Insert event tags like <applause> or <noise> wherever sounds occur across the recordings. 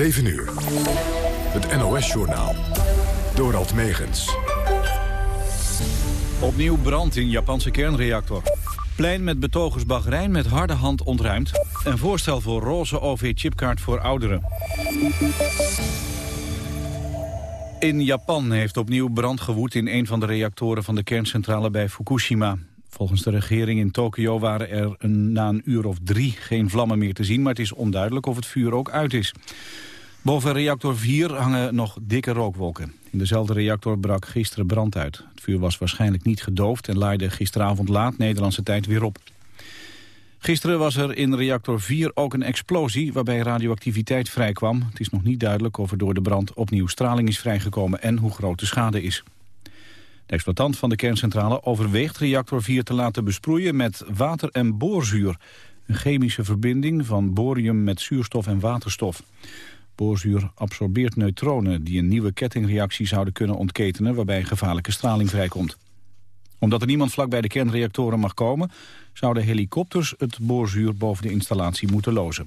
7 uur. Het NOS-journaal. Dorald Megens. Opnieuw brand in Japanse kernreactor. Plein met betogers Bahrein met harde hand ontruimd. Een voorstel voor roze OV-chipkaart voor ouderen. In Japan heeft opnieuw brand gewoed in een van de reactoren van de kerncentrale bij Fukushima. Volgens de regering in Tokio waren er na een uur of drie geen vlammen meer te zien... maar het is onduidelijk of het vuur ook uit is. Boven reactor 4 hangen nog dikke rookwolken. In dezelfde reactor brak gisteren brand uit. Het vuur was waarschijnlijk niet gedoofd en laaide gisteravond laat Nederlandse tijd weer op. Gisteren was er in reactor 4 ook een explosie waarbij radioactiviteit vrijkwam. Het is nog niet duidelijk of er door de brand opnieuw straling is vrijgekomen en hoe groot de schade is. De exploitant van de kerncentrale overweegt reactor 4 te laten besproeien met water en boorzuur. Een chemische verbinding van borium met zuurstof en waterstof. Boorzuur absorbeert neutronen die een nieuwe kettingreactie zouden kunnen ontketenen waarbij gevaarlijke straling vrijkomt. Omdat er niemand vlak bij de kernreactoren mag komen, zouden helikopters het boorzuur boven de installatie moeten lozen.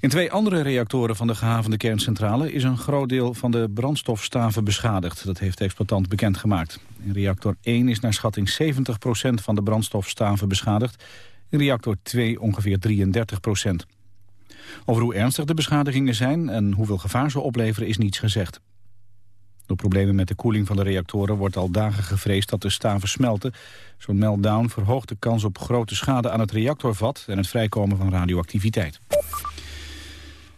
In twee andere reactoren van de gehavende kerncentrale is een groot deel van de brandstofstaven beschadigd. Dat heeft de exploitant bekendgemaakt. In reactor 1 is naar schatting 70% van de brandstofstaven beschadigd. In reactor 2 ongeveer 33 Over hoe ernstig de beschadigingen zijn en hoeveel gevaar ze opleveren is niets gezegd. Door problemen met de koeling van de reactoren wordt al dagen gevreesd dat de staven smelten. Zo'n meltdown verhoogt de kans op grote schade aan het reactorvat en het vrijkomen van radioactiviteit.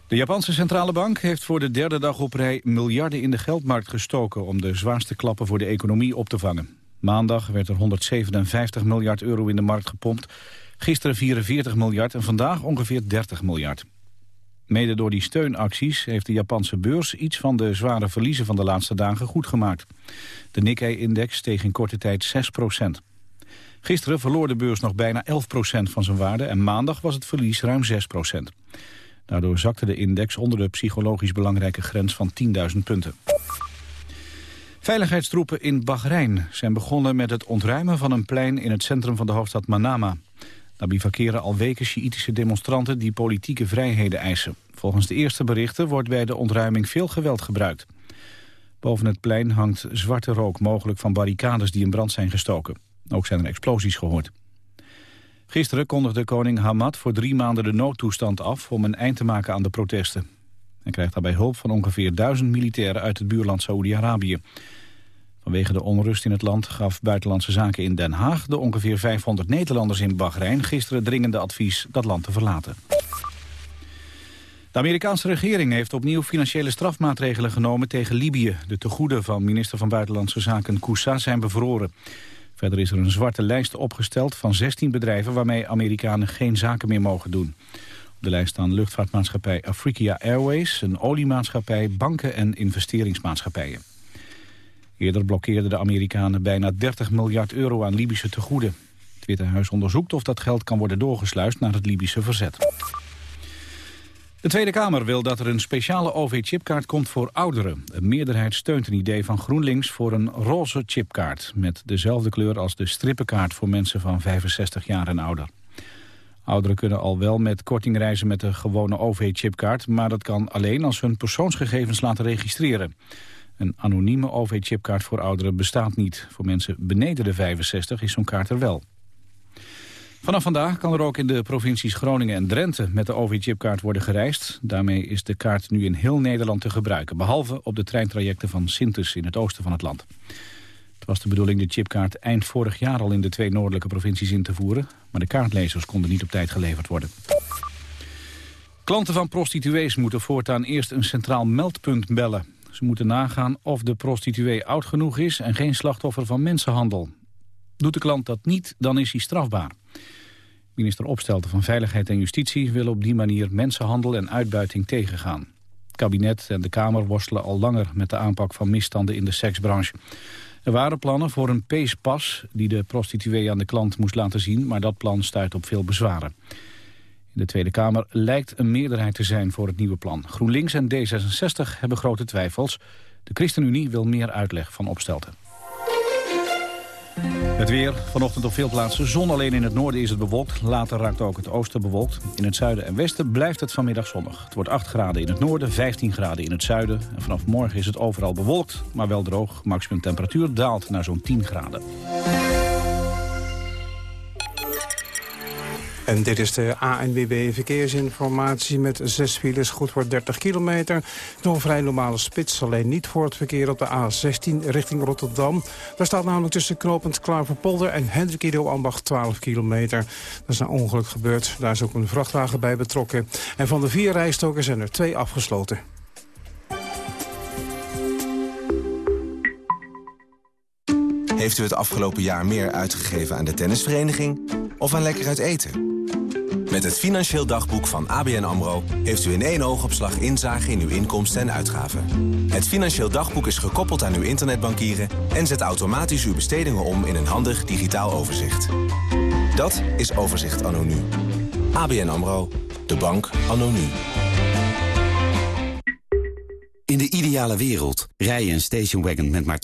De Japanse centrale bank heeft voor de derde dag op rij miljarden in de geldmarkt gestoken om de zwaarste klappen voor de economie op te vangen. Maandag werd er 157 miljard euro in de markt gepompt, gisteren 44 miljard en vandaag ongeveer 30 miljard. Mede door die steunacties heeft de Japanse beurs iets van de zware verliezen van de laatste dagen goed gemaakt. De Nikkei-index steeg in korte tijd 6 procent. Gisteren verloor de beurs nog bijna 11 procent van zijn waarde en maandag was het verlies ruim 6 procent. Daardoor zakte de index onder de psychologisch belangrijke grens van 10.000 punten. Veiligheidstroepen in Bahrein zijn begonnen met het ontruimen van een plein in het centrum van de hoofdstad Manama. Daar bivakeren al weken Sjiïtische demonstranten die politieke vrijheden eisen. Volgens de eerste berichten wordt bij de ontruiming veel geweld gebruikt. Boven het plein hangt zwarte rook, mogelijk van barricades die in brand zijn gestoken. Ook zijn er explosies gehoord. Gisteren kondigde koning Hamad voor drie maanden de noodtoestand af... om een eind te maken aan de protesten. Hij krijgt daarbij hulp van ongeveer duizend militairen uit het buurland Saoedi-Arabië. Vanwege de onrust in het land gaf Buitenlandse Zaken in Den Haag... de ongeveer 500 Nederlanders in Bahrein gisteren dringende advies dat land te verlaten. De Amerikaanse regering heeft opnieuw financiële strafmaatregelen genomen tegen Libië. De tegoeden van minister van Buitenlandse Zaken Koussa zijn bevroren. Verder is er een zwarte lijst opgesteld van 16 bedrijven... waarmee Amerikanen geen zaken meer mogen doen. Op de lijst staan luchtvaartmaatschappij Africa Airways... een oliemaatschappij, banken en investeringsmaatschappijen. Eerder blokkeerden de Amerikanen bijna 30 miljard euro aan Libische tegoeden. Het Witte Huis onderzoekt of dat geld kan worden doorgesluist naar het Libische verzet. De Tweede Kamer wil dat er een speciale OV-chipkaart komt voor ouderen. Een meerderheid steunt een idee van GroenLinks voor een roze chipkaart... met dezelfde kleur als de strippenkaart voor mensen van 65 jaar en ouder. Ouderen kunnen al wel met korting reizen met de gewone OV-chipkaart... maar dat kan alleen als hun persoonsgegevens laten registreren. Een anonieme OV-chipkaart voor ouderen bestaat niet. Voor mensen beneden de 65 is zo'n kaart er wel. Vanaf vandaag kan er ook in de provincies Groningen en Drenthe met de OV-chipkaart worden gereisd. Daarmee is de kaart nu in heel Nederland te gebruiken, behalve op de treintrajecten van Sintes in het oosten van het land. Het was de bedoeling de chipkaart eind vorig jaar al in de twee noordelijke provincies in te voeren, maar de kaartlezers konden niet op tijd geleverd worden. Klanten van prostituees moeten voortaan eerst een centraal meldpunt bellen. Ze moeten nagaan of de prostituee oud genoeg is en geen slachtoffer van mensenhandel. Doet de klant dat niet, dan is hij strafbaar. Minister Opstelten van Veiligheid en Justitie willen op die manier mensenhandel en uitbuiting tegengaan. Het kabinet en de Kamer worstelen al langer met de aanpak van misstanden in de seksbranche. Er waren plannen voor een peespas die de prostituee aan de klant moest laten zien, maar dat plan stuit op veel bezwaren. In de Tweede Kamer lijkt een meerderheid te zijn voor het nieuwe plan. GroenLinks en D66 hebben grote twijfels. De ChristenUnie wil meer uitleg van Opstelten. Het weer, vanochtend op veel plaatsen zon. Alleen in het noorden is het bewolkt. Later raakt ook het oosten bewolkt. In het zuiden en westen blijft het vanmiddag zonnig. Het wordt 8 graden in het noorden, 15 graden in het zuiden. En vanaf morgen is het overal bewolkt, maar wel droog. Maximum temperatuur daalt naar zo'n 10 graden. En dit is de ANWB verkeersinformatie met zes files, goed voor 30 kilometer. Nog een vrij normale spits, alleen niet voor het verkeer op de A16 richting Rotterdam. Daar staat namelijk tussen knooppunt Klaverpolder en Hendrik Ido Ambacht 12 kilometer. Dat is een ongeluk gebeurd, daar is ook een vrachtwagen bij betrokken. En van de vier rijstoken zijn er twee afgesloten. Heeft u het afgelopen jaar meer uitgegeven aan de tennisvereniging of aan lekker uit eten? Met het Financieel Dagboek van ABN AMRO... heeft u in één oogopslag inzage in uw inkomsten en uitgaven. Het Financieel Dagboek is gekoppeld aan uw internetbankieren... en zet automatisch uw bestedingen om in een handig digitaal overzicht. Dat is Overzicht Anno Nu. ABN AMRO. De bank Anno Nu. In de ideale wereld rij je een stationwagon met maar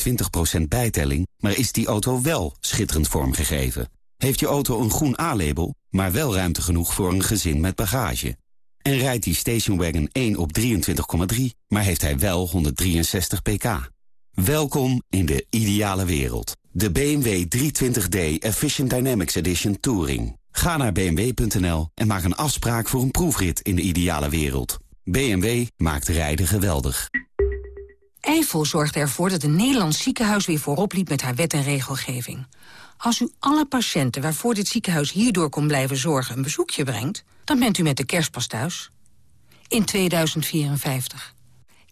20% bijtelling... maar is die auto wel schitterend vormgegeven? Heeft je auto een groen A-label, maar wel ruimte genoeg voor een gezin met bagage? En rijdt die stationwagon 1 op 23,3, maar heeft hij wel 163 pk? Welkom in de ideale wereld. De BMW 320d Efficient Dynamics Edition Touring. Ga naar bmw.nl en maak een afspraak voor een proefrit in de ideale wereld. BMW maakt rijden geweldig. Eiffel zorgt ervoor dat een Nederlands ziekenhuis weer voorop liep met haar wet en regelgeving. Als u alle patiënten waarvoor dit ziekenhuis hierdoor kon blijven zorgen een bezoekje brengt, dan bent u met de kerstpas thuis. In 2054.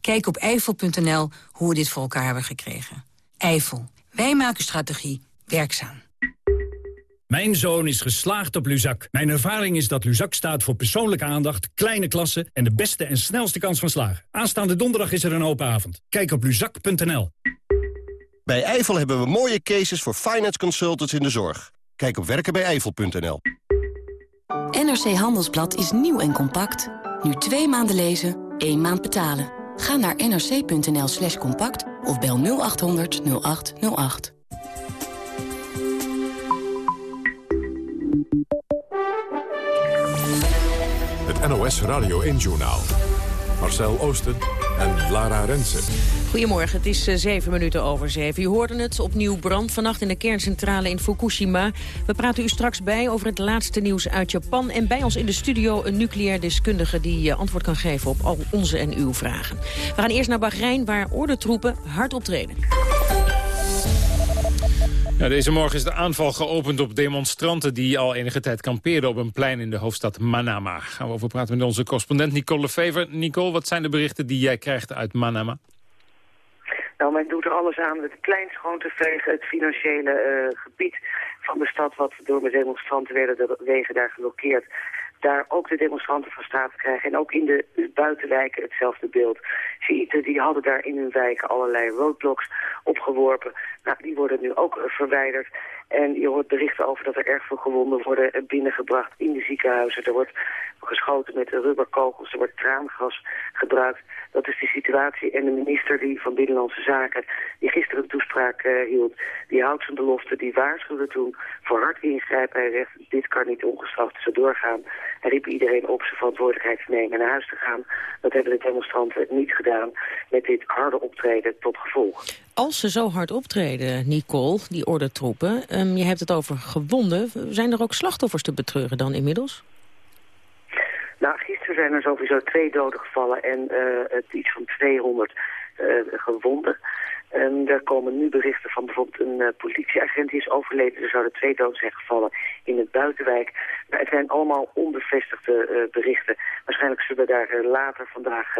Kijk op eifel.nl hoe we dit voor elkaar hebben gekregen. Eifel. Wij maken strategie werkzaam. Mijn zoon is geslaagd op Luzak. Mijn ervaring is dat Luzak staat voor persoonlijke aandacht, kleine klassen... en de beste en snelste kans van slagen. Aanstaande donderdag is er een open avond. Kijk op luzak.nl. Bij Eifel hebben we mooie cases voor finance consultants in de zorg. Kijk op werkenbijeifel.nl. NRC Handelsblad is nieuw en compact. Nu twee maanden lezen, één maand betalen. Ga naar nrc.nl slash compact of bel 0800 0808. Het NOS Radio 1-journaal. Marcel Oosten en Lara Rensen. Goedemorgen, het is uh, zeven minuten over zeven. U hoorde het, opnieuw brand vannacht in de kerncentrale in Fukushima. We praten u straks bij over het laatste nieuws uit Japan. En bij ons in de studio een nucleair deskundige... die uh, antwoord kan geven op al onze en uw vragen. We gaan eerst naar Bahrein, waar ordentroepen hard optreden. Deze morgen is de aanval geopend op demonstranten... die al enige tijd kampeerden op een plein in de hoofdstad Manama. Gaan we over praten met onze correspondent Nicole Lefever. Nicole, wat zijn de berichten die jij krijgt uit Manama? Nou, men doet er alles aan het klein schoon te vegen, het financiële uh, gebied van de stad... wat door de demonstranten werden de wegen daar geblokkeerd daar ook de demonstranten van staat krijgen. En ook in de buitenwijken hetzelfde beeld. Shiiten die hadden daar in hun wijken allerlei roadblocks opgeworpen. Nou, die worden nu ook verwijderd. En je hoort berichten over dat er erg veel gewonden worden binnengebracht in de ziekenhuizen. Er wordt geschoten met rubberkogels, er wordt traangas gebruikt. Dat is de situatie. En de minister die van Binnenlandse Zaken, die gisteren een toespraak uh, hield, die houdt zijn belofte, die waarschuwde toen voor hard ingrijpen. Hij zegt, dit kan niet ongestraft zo doorgaan. Hij riep iedereen op zijn verantwoordelijkheid te nemen en naar huis te gaan. Dat hebben de demonstranten niet gedaan met dit harde optreden tot gevolg. Als ze zo hard optreden, Nicole, die ordentroepen, um, je hebt het over gewonden. Zijn er ook slachtoffers te betreuren dan inmiddels? Nou, gisteren zijn er sowieso twee doden gevallen en uh, het iets van 200 uh, gewonden. En er komen nu berichten van bijvoorbeeld een uh, politieagent die is overleden. Er zouden twee doden zijn gevallen in het buitenwijk. Maar het zijn allemaal onbevestigde uh, berichten. Waarschijnlijk zullen daar later vandaag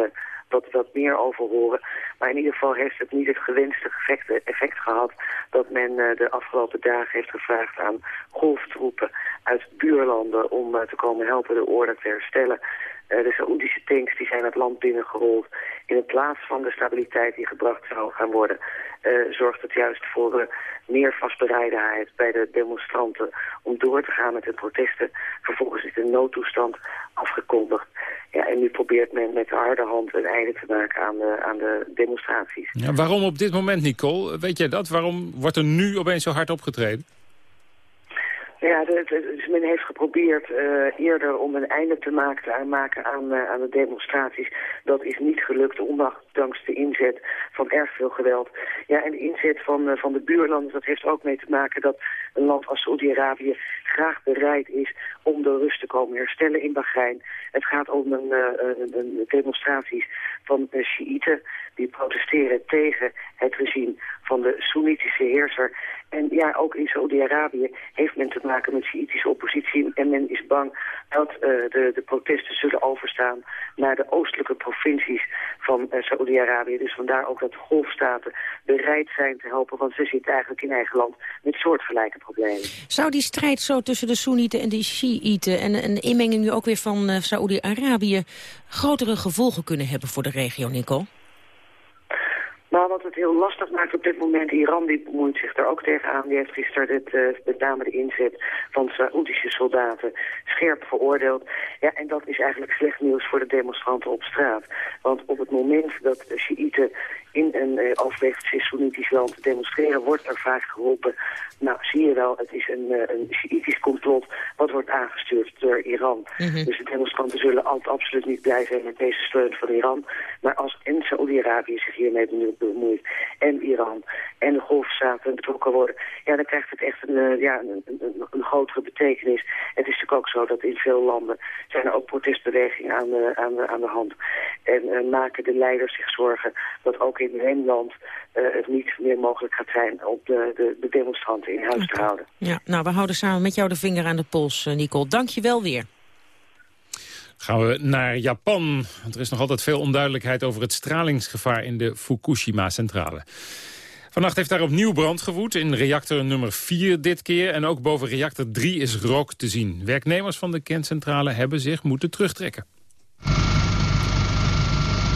wat, wat meer over horen. Maar in ieder geval heeft het niet het gewenste effect, effect gehad... dat men de afgelopen dagen heeft gevraagd aan golftroepen uit buurlanden... om te komen helpen de orde te herstellen. de Saoedische tanks die zijn het land binnengerold. In plaats van de stabiliteit die gebracht zou gaan worden... zorgt het juist voor meer vastbereidenheid bij de demonstranten... om door te gaan met de protesten. Vervolgens is de noodtoestand afgekondigd. Ja, en nu probeert men met de harde hand een einde te maken aan de, aan de demonstraties. Ja, waarom op dit moment, Nicole? Weet jij dat? Waarom wordt er nu opeens zo hard opgetreden? Ja, dus men heeft geprobeerd uh, eerder om een einde te maken, maken aan, uh, aan de demonstraties. Dat is niet gelukt, ondanks de inzet van erg veel geweld. Ja, en de inzet van, uh, van de buurlanden, dat heeft ook mee te maken dat een land als Saudi-Arabië graag bereid is om de rust te komen herstellen in Bahrein. Het gaat om een, een demonstraties van de Shiiten die protesteren tegen het regime van de Soenitische heerser. En ja, ook in Saudi-Arabië heeft men te maken met Sjiitische oppositie. En men is bang dat de, de protesten zullen overstaan naar de oostelijke provincies van uh, Saudi-Arabië. Dus vandaar ook dat golfstaten bereid zijn te helpen. Want ze zitten eigenlijk in eigen land met soortgelijke problemen. Zou die strijd zo tussen de Soenieten en de Shiiten... en een inmenging nu ook weer van uh, Saudi-Arabië... grotere gevolgen kunnen hebben voor de regio, Nicole? Nou, wat het heel lastig maakt op dit moment, Iran die bemoeit zich er ook tegenaan. Die heeft gisteren dit, uh, met name de inzet van Saoedische soldaten scherp veroordeeld. Ja, en dat is eigenlijk slecht nieuws voor de demonstranten op straat. Want op het moment dat de Shiiten in een uh, overwegend Soenitisch land demonstreren, wordt er vaak geroepen, nou zie je wel, het is een, uh, een Shiïtisch complot wat wordt aangestuurd door Iran. Mhm. Dus de demonstranten zullen altijd absoluut niet blij zijn met deze steun van Iran. Maar als en Saoedi-Arabië zich hiermee bemoeit, en Iran, en de golfstaten betrokken worden, ja, dan krijgt het echt een, uh, ja, een, een, een, grotere betekenis. Het is natuurlijk ook zo dat in veel landen zijn er ook protestbewegingen aan de, aan de, aan de hand. En maken de leiders zich zorgen dat ook in hun land uh, het niet meer mogelijk gaat zijn om de, de, de demonstranten in huis te houden. Ja, nou, we houden samen met jou de vinger aan de pols, Nicole. Dank je wel weer. Gaan we naar Japan. Er is nog altijd veel onduidelijkheid over het stralingsgevaar in de Fukushima-centrale. Vannacht heeft daar opnieuw brand gewoed in reactor nummer 4 dit keer. En ook boven reactor 3 is rook te zien. Werknemers van de kerncentrale hebben zich moeten terugtrekken.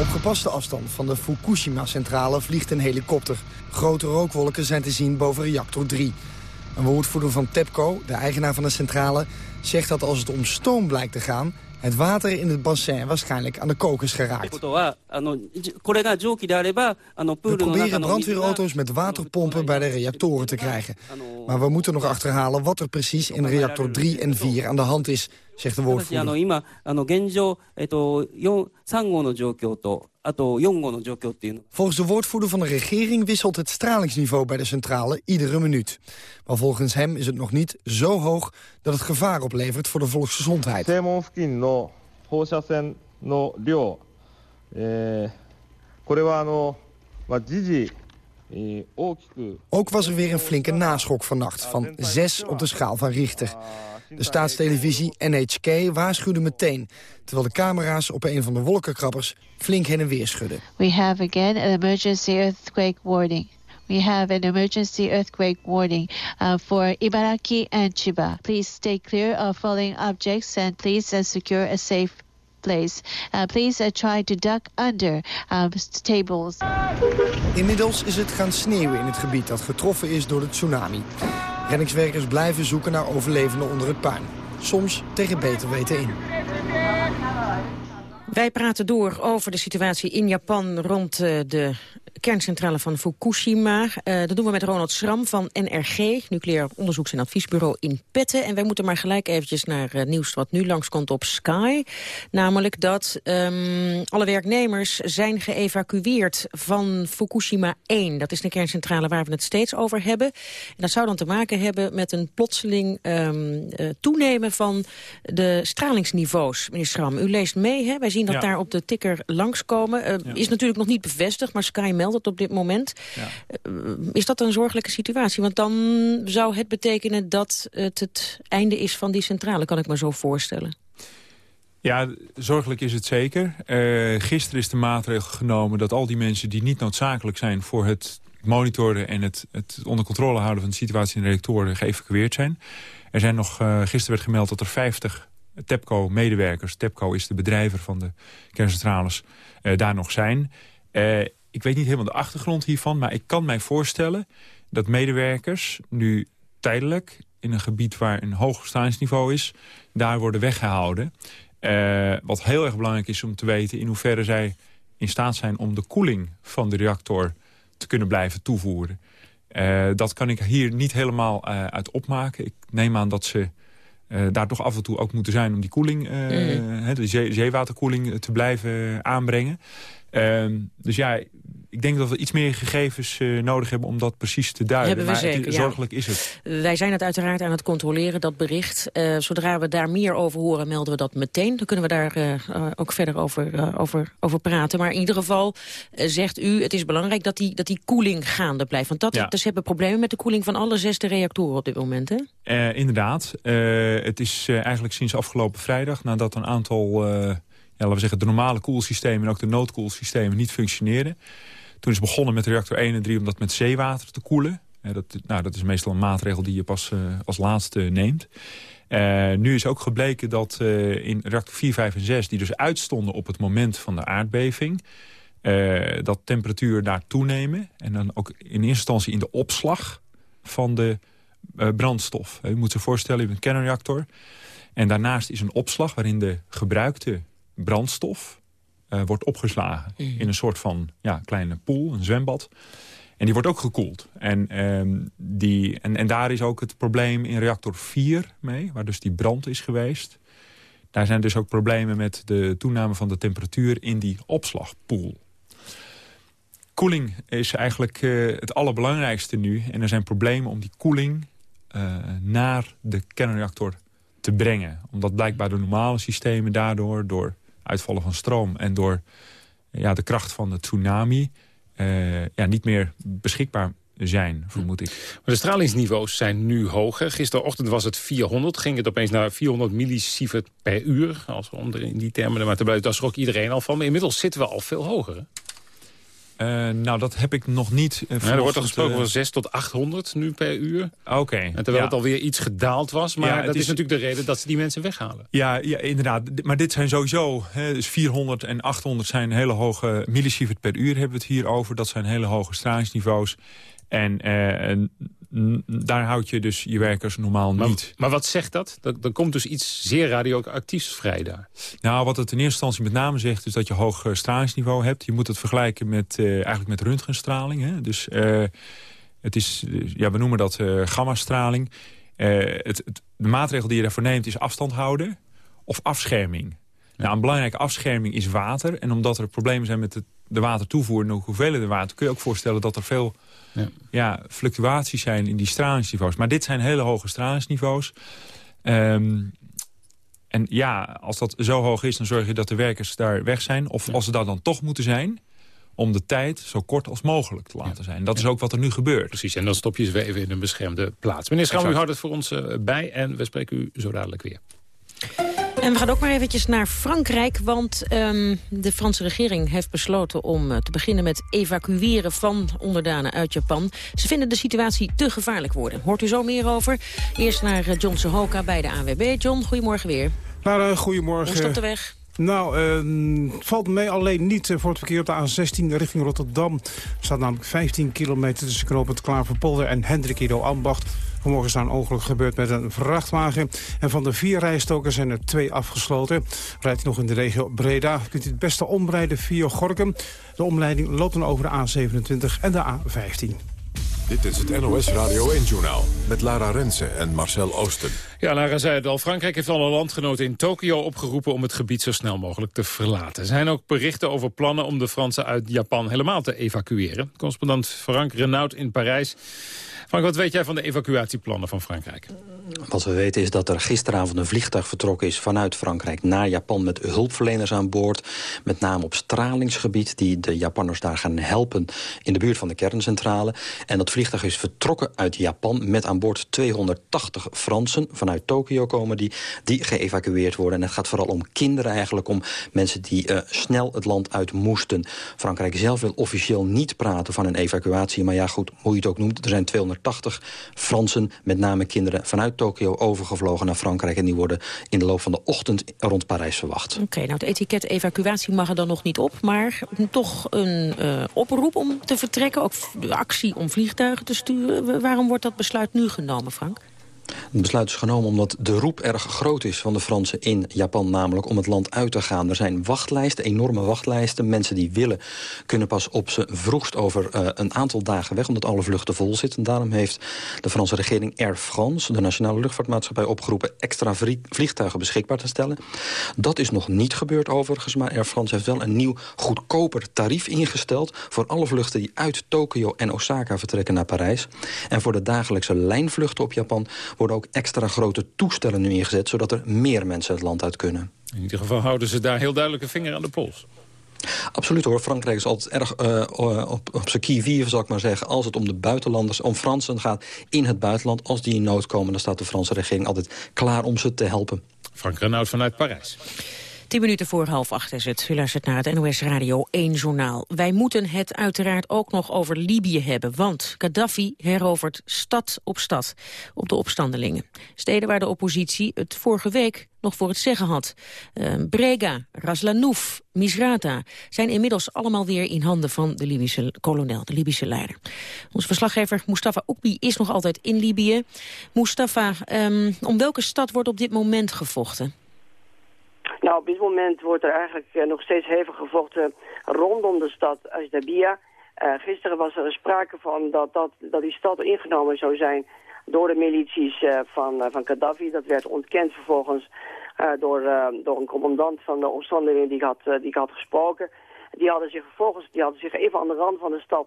Op gepaste afstand van de Fukushima-centrale vliegt een helikopter. Grote rookwolken zijn te zien boven reactor 3. Een woordvoerder van TEPCO, de eigenaar van de centrale... zegt dat als het om stoom blijkt te gaan... het water in het bassin waarschijnlijk aan de kokers geraakt. We proberen brandweerauto's met waterpompen bij de reactoren te krijgen. Maar we moeten nog achterhalen wat er precies in reactor 3 en 4 aan de hand is, zegt de woordvoerder. Volgens de woordvoerder van de regering wisselt het stralingsniveau bij de centrale iedere minuut. Maar volgens hem is het nog niet zo hoog dat het gevaar oplevert voor de volksgezondheid. Ook was er weer een flinke naschok vannacht, van 6 op de schaal van Richter. De staatstelevisie NHK waarschuwde meteen... terwijl de camera's op een van de wolkenkrabbers flink heen en weer schudden. We have again an emergency earthquake warning. We have an emergency earthquake warning uh, for Ibaraki and Chiba. Please stay clear of falling objects and please uh, secure a safe place. Uh, please uh, try to duck under uh, tables. Inmiddels is het gaan sneeuwen in het gebied dat getroffen is door de tsunami. Reddingswerkers blijven zoeken naar overlevenden onder het puin. Soms tegen beter weten in. Wij praten door over de situatie in Japan rond de kerncentrale van Fukushima. Uh, dat doen we met Ronald Schram van NRG, Nucleair Onderzoeks- en Adviesbureau in Petten. En wij moeten maar gelijk eventjes naar uh, nieuws wat nu langskomt op Sky. Namelijk dat um, alle werknemers zijn geëvacueerd van Fukushima 1. Dat is de kerncentrale waar we het steeds over hebben. En dat zou dan te maken hebben met een plotseling um, toenemen van de stralingsniveaus. Meneer Schram, u leest mee, hè? wij zien dat ja. daar op de tikker langskomen. Ja. Is natuurlijk nog niet bevestigd, maar Sky meldt het op dit moment. Ja. Uh, is dat een zorgelijke situatie? Want dan zou het betekenen dat het het einde is van die centrale, kan ik me zo voorstellen. Ja, zorgelijk is het zeker. Uh, gisteren is de maatregel genomen dat al die mensen die niet noodzakelijk zijn... voor het monitoren en het, het onder controle houden van de situatie in de reactoren geëvacueerd zijn. Er zijn nog, uh, gisteren werd gemeld dat er 50 TEPCO-medewerkers... TEPCO is de bedrijver van de kerncentrales, daar nog zijn. ik weet niet helemaal de achtergrond hiervan... maar ik kan mij voorstellen dat medewerkers nu tijdelijk... in een gebied waar een hoog staansniveau is, daar worden weggehouden. wat heel erg belangrijk is om te weten... in hoeverre zij in staat zijn om de koeling van de reactor te kunnen blijven toevoeren. Dat kan ik hier niet helemaal uit opmaken. Ik neem aan dat ze uh, daar toch af en toe ook moeten zijn... om die koeling, mm. de zee zeewaterkoeling te blijven aanbrengen. Ehm, dus ja, ik denk dat we iets meer gegevens uh, nodig hebben om dat precies te duiden. Hebben we maar zeker, zorgelijk is het. Wij zijn het uiteraard aan het controleren, dat bericht. Uh, zodra we daar meer over horen, melden we dat meteen. Dan kunnen we daar uh, ook verder over, over, over praten. Maar in ieder geval zegt u, het is belangrijk dat die, dat die koeling gaande blijft. Want dat, ja. dus hebben problemen met de koeling van alle zesde reactoren op dit moment, hè? inderdaad. het is eigenlijk sinds afgelopen vrijdag, nadat een aantal... Ja, laten we zeggen, de normale koelsystemen en ook de noodkoelsystemen niet functioneren toen is begonnen met reactor 1 en 3 om dat met zeewater te koelen. dat, nou, dat is meestal een maatregel die je pas uh, als laatste neemt. Uh, nu is ook gebleken dat in reactor 4, 5 en 6... die dus uitstonden op het moment van de aardbeving... dat temperatuur daar toenemen. En dan ook in eerste instantie in de opslag van de brandstof. Je moet zich voorstellen, je hebt een kernreactor. En daarnaast is een opslag waarin de gebruikte brandstof uh, wordt opgeslagen. In een soort van ja, kleine pool, een zwembad. En die wordt ook gekoeld. En, um, die, en, en daar is ook het probleem in reactor 4 mee, waar dus die brand is geweest. Daar zijn dus ook problemen met de toename van de temperatuur in die opslagpool. Koeling is eigenlijk uh, het allerbelangrijkste nu. En er zijn problemen om die koeling uh, naar de kernreactor te brengen. Omdat blijkbaar de normale systemen daardoor... door uitvallen van stroom en door ja, de kracht van de tsunami... Uh, ja, niet meer beschikbaar zijn, vermoed ik. Maar de stralingsniveaus zijn nu hoger. Gisterochtend was het 400, ging het opeens naar 400 millisievert per uur. Als we onder in die termen maar te blijven, daar schrok iedereen al van. Maar inmiddels zitten we al veel hoger. Uh, nou, dat heb ik nog niet. Uh, ja, er wordt al gesproken van 6 tot 800 nu per uur. Oké. En terwijl ja. het alweer iets gedaald was. Maar ja, dat is, is, natuurlijk de reden dat ze die mensen weghalen. Ja, ja inderdaad. Maar dit zijn sowieso... Hè, dus 400 en 800 zijn hele hoge millisievert per uur hebben we het hier over. Dat zijn hele hoge stralingsniveaus. En, uh, daar houd je dus je werkers normaal maar, niet. Maar wat zegt dat? Er komt dus iets zeer radioactiefs vrij daar. Nou, wat het in eerste instantie met name zegt... is dat je hoog stralingsniveau hebt. Je moet het vergelijken met, uh, eigenlijk met röntgenstraling. Hè? Dus uh, het is, ja, we noemen dat uh, gammastraling. Het, het, de maatregel die je daarvoor neemt is afstand houden of afscherming. Nou, een belangrijke afscherming is water. En omdat er problemen zijn met het, de watertoevoer en de hoeveelheid water... kun je ook voorstellen dat er veel ja. ja. fluctuaties zijn in die stralingsniveaus. Maar dit zijn hele hoge stralingsniveaus. Um, en ja, als dat zo hoog is, dan zorg je dat de werkers daar weg zijn. Of als ze daar dan toch moeten zijn om de tijd zo kort als mogelijk te laten zijn. Dat is ook wat er nu gebeurt. Precies, en dan stop je ze weer even in een beschermde plaats. Meneer Schram, u houdt het voor ons uh, bij en we spreken u zo dadelijk weer. En we gaan ook maar eventjes naar Frankrijk, want um, de Franse regering heeft besloten om uh, te beginnen met evacueren van onderdanen uit Japan. Ze vinden de situatie te gevaarlijk worden. Hoort u zo meer over? Eerst naar uh, John Sohoka bij de ANWB. John, goedemorgen weer. Nou, uh, goedemorgen. Hoe is het op de weg? Nou, uh, valt mee alleen niet voor het verkeer op de A16 richting Rotterdam. Er staat namelijk 15 kilometer tussen knooppunt Klaverpolder en Hendrik Ido Ambacht. Vanmorgen is daar een ongeluk gebeurd met een vrachtwagen. En van de vier rijstokers zijn er twee afgesloten. Rijdt u nog in de regio Breda, kunt u het beste omrijden via Gorkum. De omleiding loopt dan over de A27 en de A15. Dit is het NOS Radio 1-journaal met Lara Rensen en Marcel Oosten. Ja, Lara zei het al. Frankrijk heeft alle landgenoten in Tokio opgeroepen... om het gebied zo snel mogelijk te verlaten. Er zijn ook berichten over plannen om de Fransen uit Japan helemaal te evacueren. Correspondent Frank Renaud in Parijs Frank, wat weet jij van de evacuatieplannen van Frankrijk? Wat we weten is dat er gisteravond een vliegtuig vertrokken is... vanuit Frankrijk naar Japan met hulpverleners aan boord. Met name op stralingsgebied, die de Japanners daar gaan helpen... in de buurt van de kerncentrale. En dat vliegtuig is vertrokken uit Japan... met aan boord 280 Fransen. Vanuit Tokio komen die, die geëvacueerd worden. En het gaat vooral om kinderen eigenlijk, om mensen die uh, snel het land uit moesten. Frankrijk zelf wil officieel niet praten van een evacuatie. Maar ja, goed, hoe je het ook noemt, er zijn 280 Fransen... met name kinderen vanuit Tokio overgevlogen naar Frankrijk. En die worden in de loop van de ochtend rond Parijs verwacht. Oké, nou het etiket evacuatie mag er dan nog niet op... maar toch een uh, oproep om te vertrekken, ook de actie om vliegtuigen te sturen. Waarom wordt dat besluit nu genomen, Frank? Het besluit is genomen omdat de roep erg groot is van de Fransen in Japan... namelijk om het land uit te gaan. Er zijn wachtlijsten, enorme wachtlijsten. Mensen die willen kunnen pas op ze vroegst over uh, een aantal dagen weg... omdat alle vluchten vol zitten. Daarom heeft de Franse regering Air France... de nationale luchtvaartmaatschappij opgeroepen... extra vliegtuigen beschikbaar te stellen. Dat is nog niet gebeurd overigens... maar Air France heeft wel een nieuw goedkoper tarief ingesteld... voor alle vluchten die uit Tokio en Osaka vertrekken naar Parijs. En voor de dagelijkse lijnvluchten op Japan worden ook extra grote toestellen nu ingezet... zodat er meer mensen het land uit kunnen. In ieder geval houden ze daar heel duidelijke vinger aan de pols. Absoluut hoor. Frankrijk is altijd erg uh, op, op zijn key zal ik maar zeggen. Als het om de buitenlanders, om Fransen gaat in het buitenland. Als die in nood komen, dan staat de Franse regering altijd klaar om ze te helpen. Frank Renaud vanuit Parijs. Tien minuten voor half acht is het. U luistert naar het NOS Radio 1 Journaal. Wij moeten het uiteraard ook nog over Libië hebben. Want Gaddafi herovert stad op stad op de opstandelingen. Steden waar de oppositie het vorige week nog voor het zeggen had. Uh, Brega, Raslanouf, Misrata zijn inmiddels allemaal weer in handen van de Libische kolonel, de Libische leider. Onze verslaggever Mustafa Oekbi is nog altijd in Libië. Mustafa, um, om welke stad wordt op dit moment gevochten? Nou, op dit moment wordt er eigenlijk uh, nog steeds hevig gevochten rondom de stad Ashdabia. Uh, gisteren was er sprake van dat, dat, dat die stad ingenomen zou zijn door de milities uh, van, van Gaddafi. Dat werd ontkend vervolgens door, door een commandant van de opstandelingen die ik had, die ik had gesproken. Die hadden zich vervolgens die hadden zich even aan de rand van de stad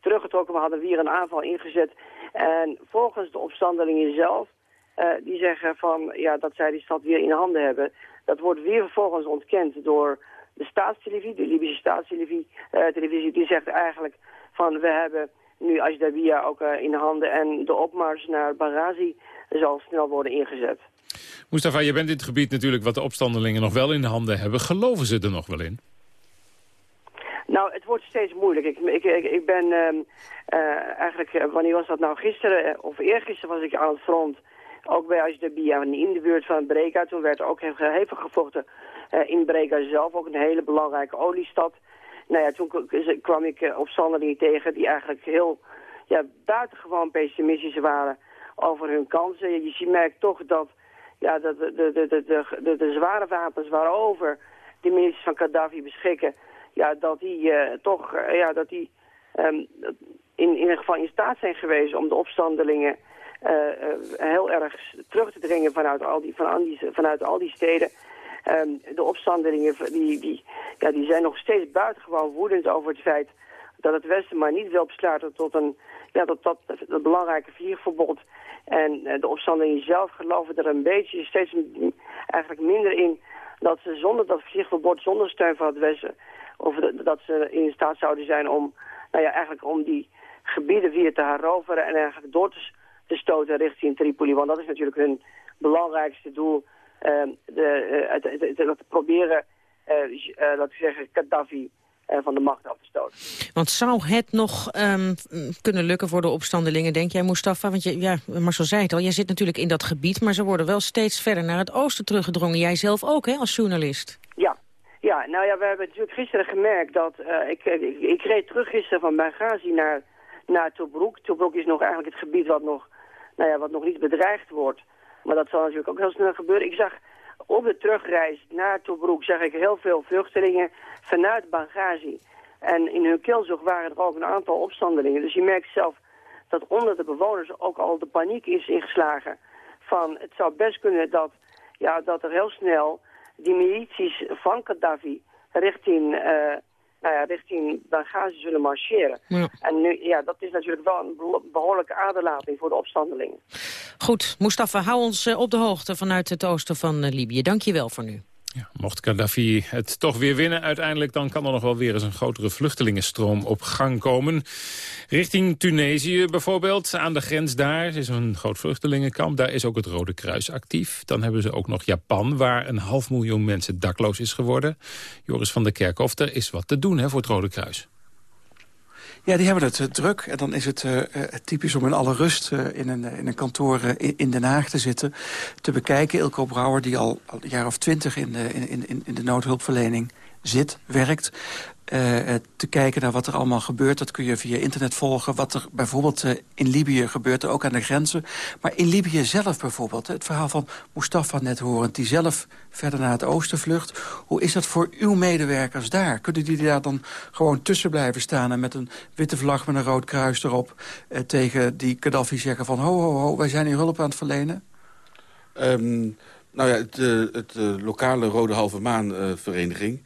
teruggetrokken. We hadden weer een aanval ingezet. En volgens de opstandelingen zelf, die zeggen van, ja, dat zij die stad weer in handen hebben... Dat wordt weer vervolgens ontkend door de staatstelevisie, de Libische staatstelevisie. Uh, televisie, die zegt eigenlijk van we hebben nu Ashdabia ook uh, in handen en de opmars naar Benghazi zal snel worden ingezet. Mustafa, je bent in het gebied natuurlijk wat de opstandelingen nog wel in de handen hebben. Geloven ze er nog wel in? Nou, het wordt steeds moeilijk. Ik, ik, ik ben uh, uh, eigenlijk, wanneer was dat nou? Gisteren of eergisteren was ik aan het front ook bij Ashdabia in de buurt van Brega. Toen werd er ook hevig gevochten uh, in Brega zelf. Ook een hele belangrijke oliestad. Nou ja, toen kwam ik uh, opstandelingen tegen die eigenlijk heel ja, buitengewoon pessimistisch waren over hun kansen. Je, je merkt toch dat ja, de, de, de, de, de, de, zware wapens waarover de ministers van Gaddafi beschikken, ja, dat die uh, toch ja, dat die, um, in, in ieder geval in staat zijn geweest om de opstandelingen uh, heel erg terug te dringen vanuit al die, vanuit die, vanuit al die steden. Um, de opstandelingen die, die, ja, die zijn nog steeds buitengewoon woedend over het feit dat het Westen maar niet wil besluiten tot een ja, dat, dat, dat belangrijke vliegverbod. En uh, de opstandelingen zelf geloven er een beetje steeds eigenlijk minder in dat ze zonder dat vliegverbod, zonder steun van het Westen, of dat ze in staat zouden zijn om, nou ja, eigenlijk om die gebieden weer te heroveren en eigenlijk door te te stoten richting Tripoli. Want dat is natuurlijk hun belangrijkste doel. Uh, de, uh, te proberen, uh, laten we zeggen, Gaddafi van de macht af te stoten. Want zou het nog um, kunnen lukken voor de opstandelingen, denk jij, Mustafa? Want je, ja, Marcel zei het al, jij zit natuurlijk in dat gebied... maar ze worden wel steeds verder naar het oosten teruggedrongen. Jij zelf ook, hè, als journalist? Ja, ja, nou ja, we hebben natuurlijk gisteren gemerkt dat... Uh, ik, ik, ik, reed terug gisteren van Benghazi naar, naar Tobruk. Tobruk is nog eigenlijk het gebied wat nog nou ja, wat nog niet bedreigd wordt. Maar dat zal natuurlijk ook heel snel gebeuren. Ik zag op de terugreis naar Tobruk zag ik heel veel vluchtelingen vanuit Benghazi. En in hun keelzog waren er ook een aantal opstandelingen. Dus je merkt zelf dat onder de bewoners ook al de paniek is ingeslagen. Van het zou best kunnen dat, ja, dat er heel snel die milities van Gaddafi richting... Uh, nou ja, richting Benghazi zullen marcheren. En nu, ja, dat is natuurlijk wel een behoorlijke aderlating voor de opstandelingen. Goed, Mustafa, hou ons eh, op de hoogte vanuit het oosten van uh, Libië. Dank je wel voor nu. Ja, mocht Gaddafi het toch weer winnen uiteindelijk... dan kan er nog wel weer eens een grotere vluchtelingenstroom op gang komen. Richting Tunesië bijvoorbeeld, aan de grens daar is een groot vluchtelingenkamp. Daar is ook het Rode Kruis actief. Dan hebben ze ook nog Japan, waar een half miljoen mensen dakloos is geworden. Joris van der Kerkhof, er is wat te doen hè, voor het Rode Kruis. Ja, die hebben het druk. En dan is het uh, typisch om in alle rust uh, in, een, in een kantoor in, in, Den Haag te zitten. Te bekijken. Ilko Brouwer, die al, al een jaar of twintig in de, in, in, in de noodhulpverlening zit, werkt. Uh, te kijken naar wat er allemaal gebeurt. Dat kun je via internet volgen. Wat er bijvoorbeeld uh, in Libië gebeurt, ook aan de grenzen. Maar in Libië zelf bijvoorbeeld. Het verhaal van Mustafa net horend, die zelf verder naar het oosten vlucht. Hoe is dat voor uw medewerkers daar? Kunnen die daar dan gewoon tussen blijven staan... en met een witte vlag met een rood kruis erop... Tegen die Gaddafi zeggen van... ho, ho, ho, wij zijn hier hulp aan het verlenen? Um, nou ja, het, het lokale Rode Halve Maan vereniging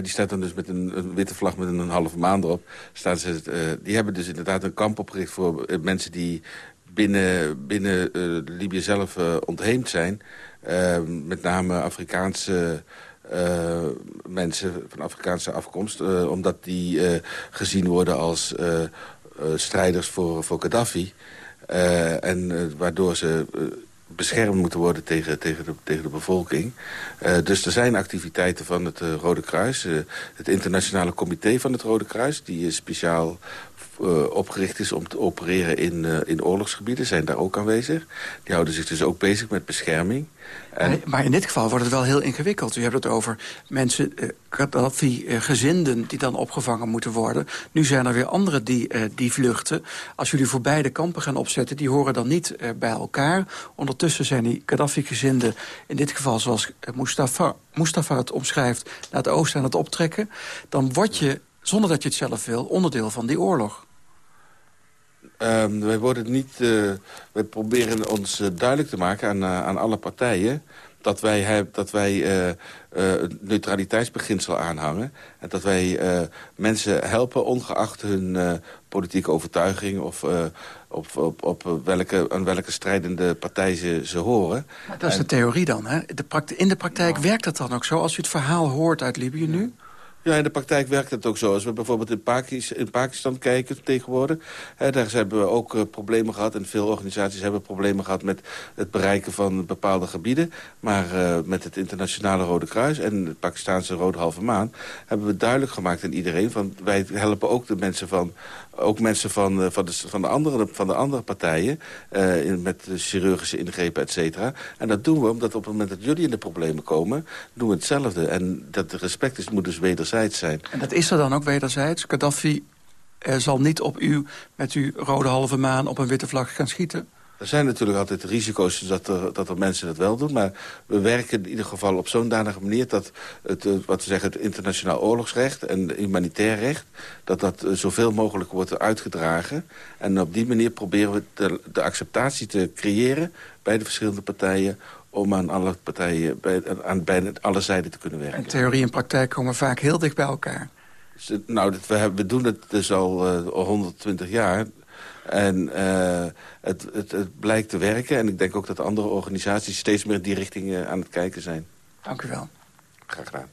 die staat dan dus met een, een, witte vlag met een halve maan erop. Staan ze, die hebben dus inderdaad een kamp opgericht voor mensen die binnen, binnen Libië zelf ontheemd zijn. met name Afrikaanse mensen van Afrikaanse afkomst. omdat die gezien worden als strijders voor, voor Gaddafi. en waardoor ze beschermd moeten worden tegen, tegen, de, tegen de bevolking. Uh, dus er zijn activiteiten van het uh, Rode Kruis. Uh, het internationale comité van het Rode Kruis... die speciaal opgericht is om te opereren in, in oorlogsgebieden... zijn daar ook aanwezig. Die houden zich dus ook bezig met bescherming. Maar in dit geval wordt het wel heel ingewikkeld. U hebt het over mensen, uh, Gaddafi-gezinden... Uh, die dan opgevangen moeten worden. Nu zijn er weer anderen die, uh, die vluchten. Als jullie voor beide kampen gaan opzetten... die horen dan niet bij elkaar. Ondertussen zijn die Gaddafi-gezinden... in dit geval zoals Mustafa, Mustafa het omschrijft... naar het oosten aan het optrekken. Dan word je, zonder dat je het zelf wil, onderdeel van die oorlog. Um, wij, worden niet, uh, wij proberen ons uh, duidelijk te maken aan, uh, aan alle partijen... dat wij, dat wij het neutraliteitsbeginsel aanhangen... en dat wij mensen helpen ongeacht hun politieke overtuiging... of op, op, op welke, aan welke strijdende partij ze, ze horen. Maar dat is en, de theorie dan, hè? De in de praktijk werkt dat dan ook zo? Als u het verhaal hoort uit Libië nu... Ja, in de praktijk werkt het ook zo. Als we bijvoorbeeld in, Pakistan, kijken tegenwoordig... Hè, daar hebben we ook uh, problemen gehad... en veel organisaties hebben problemen gehad... met het bereiken van bepaalde gebieden. Maar uh, met het Internationale Rode Kruis... en het Pakistanse Rode Halve Maan... hebben we duidelijk gemaakt aan iedereen... van wij helpen ook de mensen van ook mensen van, uh, van, de, van, de andere, van de andere partijen... In, met chirurgische ingrepen, et cetera. En dat doen we omdat op het moment dat jullie in de problemen komen... doen we hetzelfde. En dat respect is, moet dus wederzijds zijn. En dat is er dan ook wederzijds? Gaddafi uh, zal niet op u met uw rode halve maan op een witte vlag gaan schieten? Er zijn natuurlijk altijd risico's dat er, dat er mensen dat wel doen. Maar we werken in ieder geval op zo'n danige manier... dat het, wat we zeggen, het internationaal oorlogsrecht en humanitair recht... dat dat zoveel mogelijk wordt uitgedragen. En op die manier proberen we de, de acceptatie te creëren... bij de verschillende partijen om aan alle partijen, bij, aan bijna alle zijden te kunnen werken. En theorie en praktijk komen vaak heel dicht bij elkaar. Nou, dat, we, hebben, we doen het dus al uh, 120 jaar. En uh, het, het, het, blijkt te werken. En ik denk ook dat andere organisaties steeds meer in die richting uh, aan het kijken zijn. Dank u wel. Graag gedaan.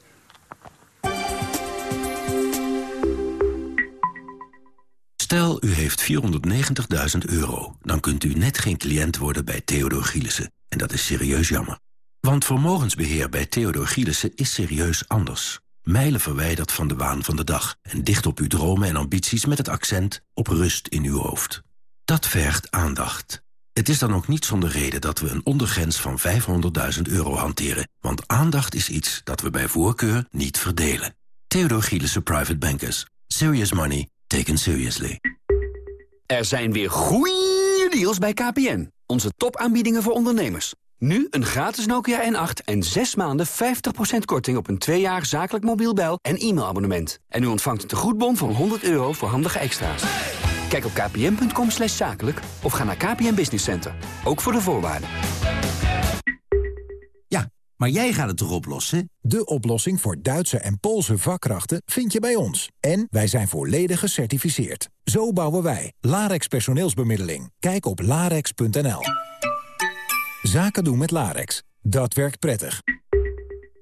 Stel, u heeft 490.000 euro. Dan kunt u net geen cliënt worden bij Theodor Gielissen. En dat is serieus jammer. Want vermogensbeheer bij Theodor Gielissen is serieus anders. Mijlen verwijderd van de waan van de dag. En dicht op uw dromen en ambities met het accent op rust in uw hoofd. Dat vergt aandacht. Het is dan ook niet zonder reden dat we een ondergrens van 500.000 euro hanteren. Want aandacht is iets dat we bij voorkeur niet verdelen. Theodor Gielissen Private Bankers. Serious money taken seriously. Er zijn weer goeie deals bij KPN. Onze topaanbiedingen voor ondernemers. Nu een gratis Nokia N8 en 6 maanden 50% korting op een 2 jaar zakelijk mobiel bel- en e-mailabonnement. En u ontvangt een tegoedbon van 100 euro voor handige extra's. Kijk op kpn.com slash zakelijk of ga naar KPN Business Center. Ook voor de voorwaarden. Ja, maar jij gaat het toch oplossen? De oplossing voor Duitse en Poolse vakkrachten vind je bij ons. En wij zijn volledig gecertificeerd. Zo bouwen wij. Larex personeelsbemiddeling. Kijk op larex.nl. Zaken doen met Larex. Dat werkt prettig.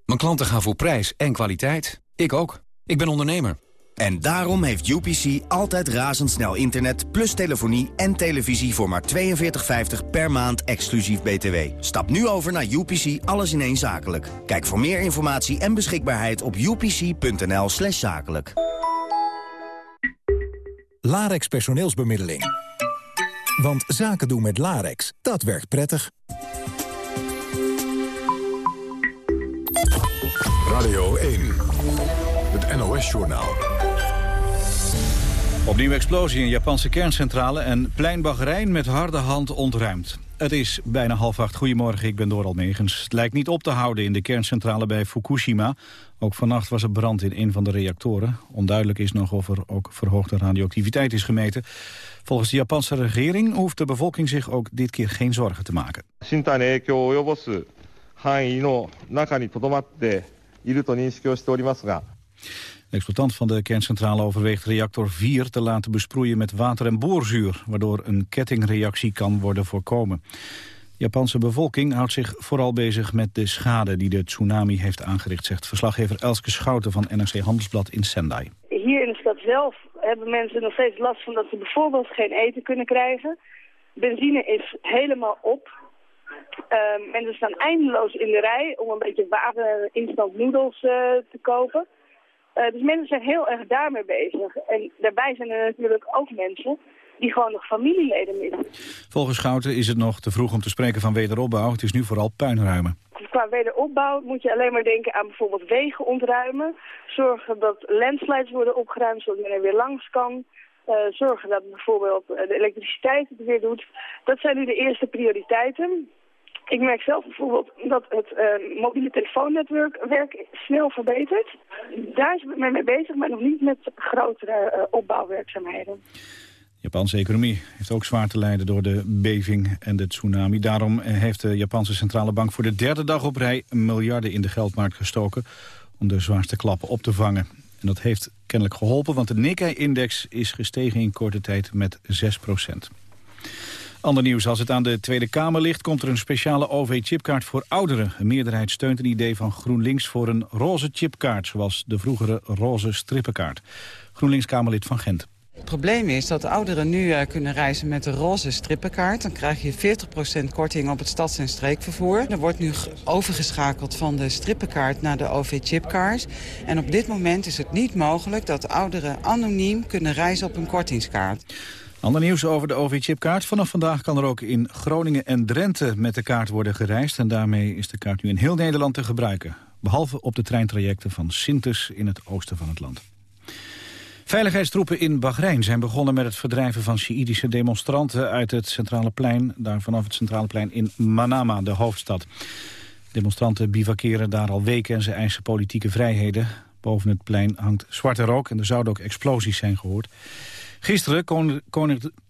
Mijn klanten gaan voor prijs en kwaliteit. Ik ook. Ik ben ondernemer. En daarom heeft UPC altijd razendsnel internet, plus telefonie en televisie voor maar 42,50 per maand exclusief BTW. Stap nu over naar UPC Alles in één Zakelijk. Kijk voor meer informatie en beschikbaarheid op upc.nl slash zakelijk. Larex personeelsbemiddeling. Want zaken doen met Larex, dat werkt prettig. Radio 1, het NOS-journaal. Opnieuw explosie in Japanse kerncentrale en plein Bahrein met harde hand ontruimd. Het is bijna half acht. Goedemorgen, ik ben Doral Megens. Het lijkt niet op te houden in de kerncentrale bij Fukushima. Ook vannacht was er brand in een van de reactoren. Onduidelijk is nog of er ook verhoogde radioactiviteit is gemeten. Volgens de Japanse regering hoeft de bevolking zich ook dit keer geen zorgen te maken. De exploitant van de kerncentrale overweegt reactor 4 te laten besproeien met water en boorzuur, waardoor een kettingreactie kan worden voorkomen. De Japanse bevolking houdt zich vooral bezig met de schade die de tsunami heeft aangericht, zegt verslaggever Elske Schouten van NRC Handelsblad in Sendai zelf hebben mensen nog steeds last van dat ze bijvoorbeeld geen eten kunnen krijgen. Benzine is helemaal op. Mensen staan eindeloos in de rij om een beetje water instant noedels uh, te kopen. Uh, dus mensen zijn heel erg daarmee bezig. En daarbij zijn er natuurlijk ook mensen die gewoon nog familieleden missen. Volgens Schouten is het nog te vroeg om te spreken van wederopbouw. Het is nu vooral puinruimen. Qua wederopbouw moet je alleen maar denken aan bijvoorbeeld wegen ontruimen. Zorgen dat landslides worden opgeruimd zodat men er weer langs kan. Uh, zorgen dat bijvoorbeeld de elektriciteit het weer doet. Dat zijn nu de eerste prioriteiten. Ik merk zelf bijvoorbeeld dat het uh, mobiele telefoonnetwerk snel verbetert. Daar is men mee bezig, maar nog niet met grotere uh, opbouwwerkzaamheden. Japanse economie heeft ook zwaar te lijden door de beving en de tsunami. Daarom heeft de Japanse centrale bank voor de derde dag op rij miljarden in de geldmarkt gestoken om de zwaarste klappen op te vangen. En dat heeft kennelijk geholpen, want de Nikkei-index is gestegen in korte tijd met 6 procent. Ander nieuws, als het aan de Tweede Kamer ligt... komt er een speciale OV-chipkaart voor ouderen. Een meerderheid steunt een idee van GroenLinks voor een roze chipkaart... zoals de vroegere roze strippenkaart. GroenLinks-Kamerlid van Gent. Het probleem is dat ouderen nu uh, kunnen reizen met de roze strippenkaart. Dan krijg je 40% korting op het stads- en streekvervoer. Er wordt nu overgeschakeld van de strippenkaart naar de OV-chipkaart. En op dit moment is het niet mogelijk dat ouderen anoniem kunnen reizen op een kortingskaart. Ander nieuws over de OV-chipkaart. Vanaf vandaag kan er ook in Groningen en Drenthe met de kaart worden gereisd. En daarmee is de kaart nu in heel Nederland te gebruiken. Behalve op de treintrajecten van Sintes in het oosten van het land. Veiligheidstroepen in Bahrein zijn begonnen met het verdrijven van Sjiïdische demonstranten uit het centrale plein, daar vanaf het centrale plein in Manama, de hoofdstad. Demonstranten bivakeren daar al weken en ze eisen politieke vrijheden. Boven het plein hangt zwarte rook en er zouden ook explosies zijn gehoord. Gisteren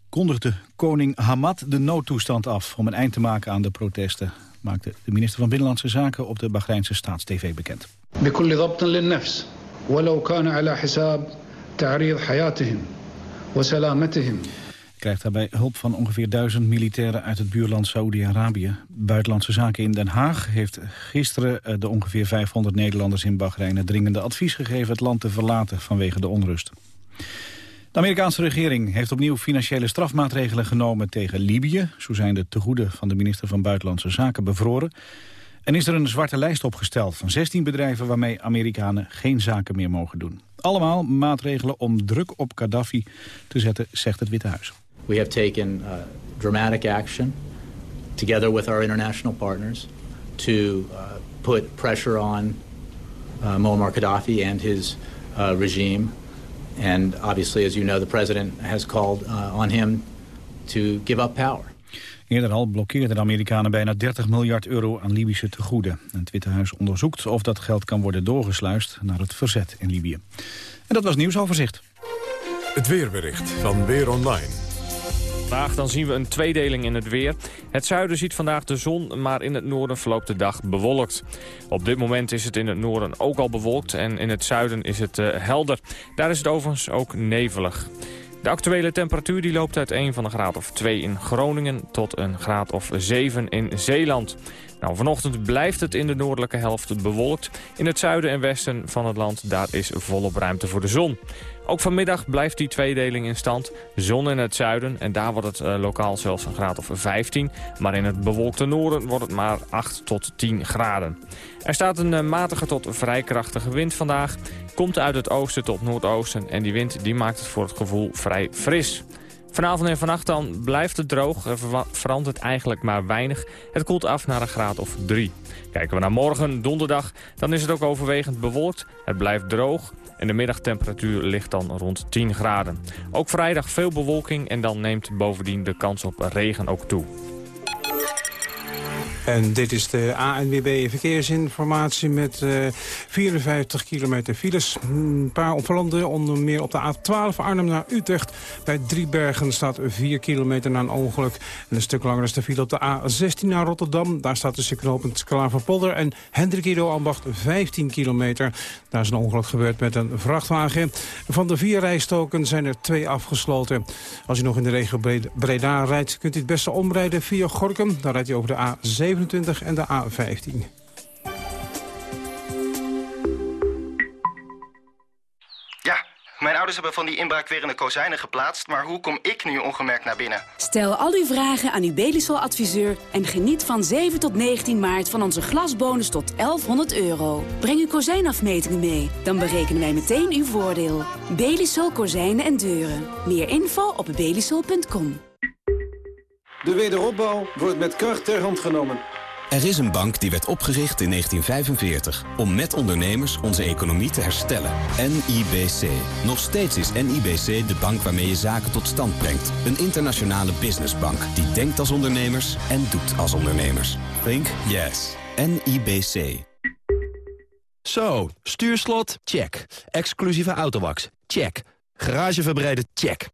kondigde koning Hamad de noodtoestand af... om een eind te maken aan de protesten, maakte de minister van Binnenlandse Zaken op de Bahreinse Staatstv bekend. Krijgt daarbij hulp van ongeveer duizend militairen uit het buurland Saoedi-Arabië. Buitenlandse Zaken in Den Haag heeft gisteren eh, de ongeveer 500 Nederlanders in Bahrein... het dringende advies gegeven het land te verlaten vanwege de onrust. De Amerikaanse regering heeft opnieuw financiële strafmaatregelen genomen tegen Libië. Zo zijn de tegoeden van de minister van Buitenlandse Zaken bevroren. En is er een zwarte lijst opgesteld van 16 bedrijven... waarmee Amerikanen geen zaken meer mogen doen. Allemaal maatregelen om druk op Gaddafi te zetten, zegt het Witte Huis. We have taken uh, dramatic action together with our international partners to uh, put pressure on uh, Muammar Gaddafi and his uh, regime And obviously, as you know, the president has called uh, on him to give up power. Eerder al blokkeerden de Amerikanen bijna 30 miljard euro aan Libische tegoeden. Het Witte Huis onderzoekt of dat geld kan worden doorgesluist naar het verzet in Libië. En dat was nieuwsoverzicht. Het weerbericht van Weer Online. Vandaag dan zien we een tweedeling in het weer. Het zuiden ziet vandaag de zon, maar in het noorden verloopt de dag bewolkt. Op dit moment is het in het noorden ook al bewolkt en in het zuiden is het uh, helder. Daar is het overigens ook nevelig. De actuele temperatuur die loopt uiteen van een graad of 2 in Groningen tot een graad of 7 in Zeeland. Nou, vanochtend blijft het in de noordelijke helft bewolkt. In het zuiden en westen van het land daar is volop ruimte voor de zon. Ook vanmiddag blijft die tweedeling in stand. Zon in het zuiden en daar wordt het uh, lokaal zelfs een graad of 15. Maar in het bewolkte noorden wordt het maar 8 tot 10 graden. Er staat een uh, matige tot vrij krachtige wind vandaag. Komt uit het oosten tot noordoosten en die wind die maakt het voor het gevoel vrij fris. Vanavond en vannacht dan blijft het droog. Er verandert eigenlijk maar weinig. Het koelt af naar een graad of 3. Kijken we naar morgen, donderdag, dan is het ook overwegend bewolkt. Het blijft droog en de middagtemperatuur ligt dan rond 10 graden. Ook vrijdag veel bewolking en dan neemt bovendien de kans op regen ook toe. En dit is de ANWB verkeersinformatie met uh, 54 kilometer files. Een paar opvallende, onder meer op de A12 Arnhem naar Utrecht. Bij Driebergen staat 4 kilometer na een ongeluk. En een stuk langer is de file op de A16 naar Rotterdam. Daar staat tussen knooppunt Klaverpolder en Hendrik Ido Ambacht 15 kilometer. Daar is een ongeluk gebeurd met een vrachtwagen. Van de vier rijstoken zijn er twee afgesloten. Als u nog in de regio Breda rijdt, kunt u het beste omrijden via Gorkum. Dan rijdt u over de A7 en de A15. Ja, mijn ouders hebben van die inbraakwerende kozijnen geplaatst... maar hoe kom ik nu ongemerkt naar binnen? Stel al uw vragen aan uw Belisol-adviseur... en geniet van 7 tot 19 maart van onze glasbonus tot 1100 euro. Breng uw kozijnafmetingen mee, dan berekenen wij meteen uw voordeel. Belisol Kozijnen en Deuren. Meer info op belisol.com. De wederopbouw wordt met kracht ter hand genomen. Er is een bank die werd opgericht in 1945 om met ondernemers onze economie te herstellen. NIBC. Nog steeds is NIBC de bank waarmee je zaken tot stand brengt. Een internationale businessbank die denkt als ondernemers en doet als ondernemers. Think yes. NIBC. Zo, stuurslot? Check. Exclusieve autowax? Check. Garageverbreiden? Check.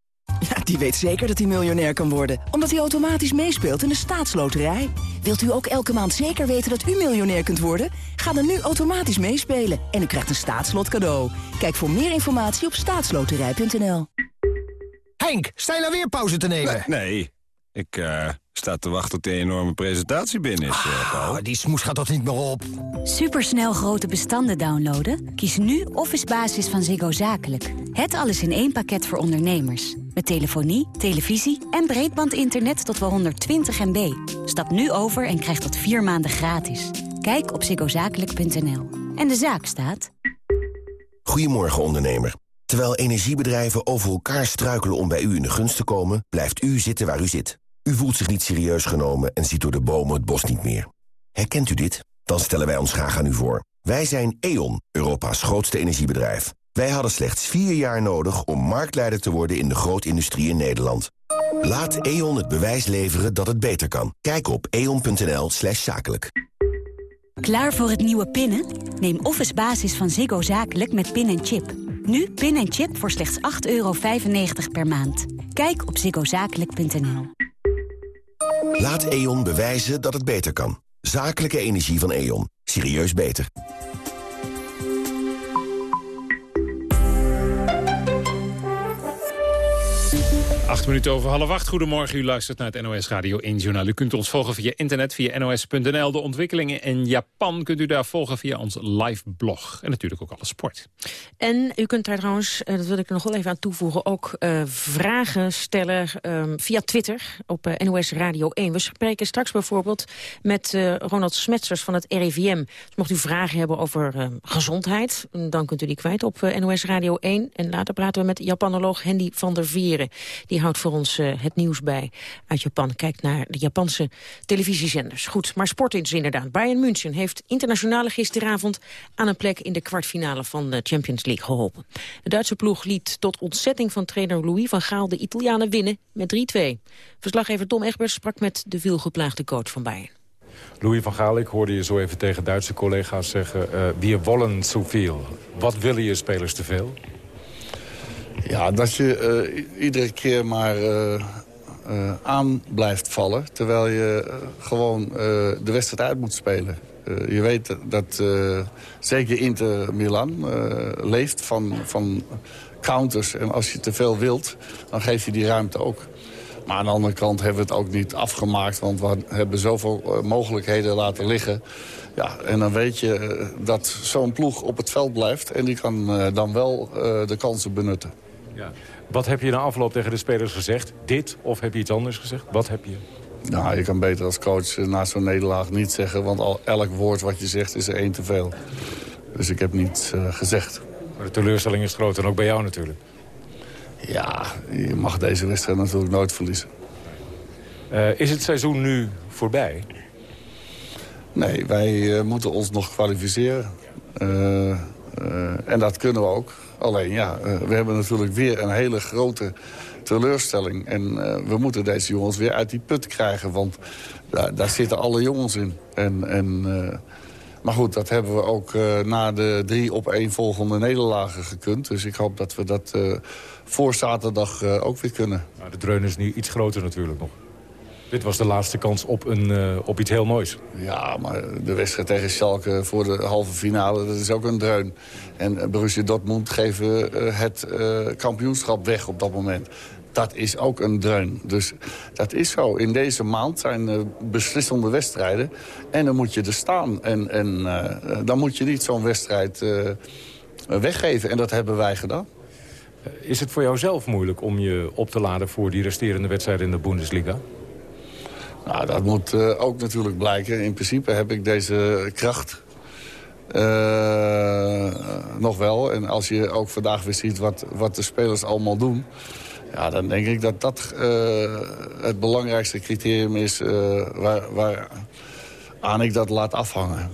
Ja, die weet zeker dat hij miljonair kan worden. Omdat hij automatisch meespeelt in de staatsloterij. Wilt u ook elke maand zeker weten dat u miljonair kunt worden? Ga dan nu automatisch meespelen en u krijgt een staatslot cadeau. Kijk voor meer informatie op staatsloterij.nl. Henk, sta je nou weer pauze te nemen? Nee, ik uh, sta te wachten tot die enorme presentatie binnen is, uh, Paul. die smoes gaat toch niet meer op? Supersnel grote bestanden downloaden? Kies nu Office Basis van Ziggo Zakelijk. Het alles in één pakket voor ondernemers. Met telefonie, televisie en breedbandinternet tot wel 120 MB. Stap nu over en krijg dat vier maanden gratis. Kijk op ziggozakelijk.nl. En de zaak staat... Goedemorgen ondernemer. Terwijl energiebedrijven over elkaar struikelen om bij u in de gunst te komen... blijft u zitten waar u zit. U voelt zich niet serieus genomen en ziet door de bomen het bos niet meer. Herkent u dit? Dan stellen wij ons graag aan u voor. Wij zijn E.ON, Europa's grootste energiebedrijf. Wij hadden slechts vier jaar nodig om marktleider te worden in de grootindustrie in Nederland. Laat E.ON het bewijs leveren dat het beter kan. Kijk op eon.nl slash zakelijk. Klaar voor het nieuwe pinnen? Neem Office Basis van Ziggo Zakelijk met pin en chip. Nu pin en chip voor slechts 8,95 per maand. Kijk op ziggozakelijk.nl. Laat E.ON bewijzen dat het beter kan. Zakelijke energie van E.ON. Serieus beter. Acht minuten over half acht. Goedemorgen, u luistert naar het NOS Radio 1 Journaal. U kunt ons volgen via internet, via nos.nl. De ontwikkelingen in Japan kunt u daar volgen via ons live blog. En natuurlijk ook alle sport. En u kunt daar trouwens, eh, dat wil ik er nog wel even aan toevoegen... ook uh, vragen stellen um, via Twitter op uh, NOS Radio 1. We spreken straks bijvoorbeeld met Ronald Smetsers van het RIVM. Dus mocht u vragen hebben over uh, gezondheid... dan kunt u die kwijt op NOS Radio 1. En later praten we met Japanoloog Hendy van der Vieren... Die houdt voor ons uh, het nieuws bij uit Japan. Kijkt naar de Japanse televisiezenders. Goed, maar sport is inderdaad. Bayern München heeft internationale gisteravond... aan een plek in de kwartfinale van de Champions League geholpen. De Duitse ploeg liet tot ontzetting van trainer Louis van Gaal... de Italianen winnen met 3-2. Verslaggever Tom Egbers sprak met de veelgeplaagde coach van Bayern. Louis van Gaal, ik hoorde je zo even tegen Duitse collega's zeggen... Uh, we wollen zoveel. Wat willen je spelers te veel? Ja, dat je uh, iedere keer maar uh, uh, aan blijft vallen... terwijl je gewoon de wedstrijd uit moet spelen. je weet dat zeker Inter Milan leeft van, van counters. En als je te veel wilt, dan geef je die ruimte ook. Maar aan de andere kant hebben we het ook niet afgemaakt... want we hebben zoveel mogelijkheden laten liggen. Ja, en dan weet je dat zo'n ploeg op het veld blijft... en die kan dan wel de kansen benutten. Ja. Wat heb je na afloop tegen de spelers gezegd? Dit of heb je iets anders gezegd? Wat heb je? Nou, je kan beter als coach na zo'n nederlaag niet zeggen... want al, elk woord wat je zegt is er één te veel. Dus ik heb niets uh, gezegd. Maar de teleurstelling is groot en ook bij jou natuurlijk. Ja, je mag deze wedstrijd natuurlijk nooit verliezen. Uh, is het seizoen nu voorbij? Nee, wij uh, moeten ons nog kwalificeren. En dat kunnen we ook. Alleen ja, we hebben natuurlijk weer een hele grote teleurstelling. En uh, we moeten deze jongens weer uit die put krijgen. Want daar, daar zitten alle jongens in. En, en, maar goed, dat hebben we ook na de drie op één volgende nederlagen gekund. Dus ik hoop dat we dat voor zaterdag ook weer kunnen. Nou, de dreun is nu iets groter natuurlijk nog. Dit was de laatste kans op, een, op iets heel moois. Ja, maar de wedstrijd tegen Schalke voor de halve finale, dat is ook een dreun. En Borussia Dortmund geven het kampioenschap weg op dat moment dat is ook een dreun. Dus dat is zo. In deze maand zijn uh, beslissende wedstrijden. En dan moet je er staan. En, en uh, dan moet je niet zo'n wedstrijd uh, weggeven. En dat hebben wij gedaan. Is het voor jou zelf moeilijk om je op te laden... voor die resterende wedstrijden in de Bundesliga? Nou, dat moet ook natuurlijk blijken. In principe heb ik deze kracht nog wel. En als je ook vandaag weer ziet wat, wat de spelers allemaal doen... Ja, dan denk ik dat dat uh, het belangrijkste criterium is waar, waar aan ik dat laat afhangen.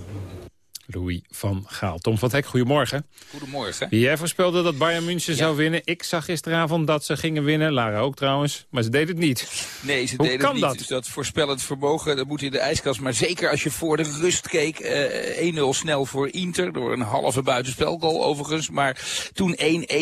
Louis van Gaal. Tom van Hek, goedemorgen. Goedemorgen. Jij voorspelde dat Bayern München zou winnen. Ik zag gisteravond dat ze gingen winnen. Lara ook trouwens. Maar ze deden het niet. Nee, ze Hoe deden kan het niet. dat? Dus dat voorspellend vermogen, dat moet in de ijskast. Maar zeker als je voor de rust keek. eh 1-0 snel voor Inter. Door een halve buitenspelgoal overigens. Maar toen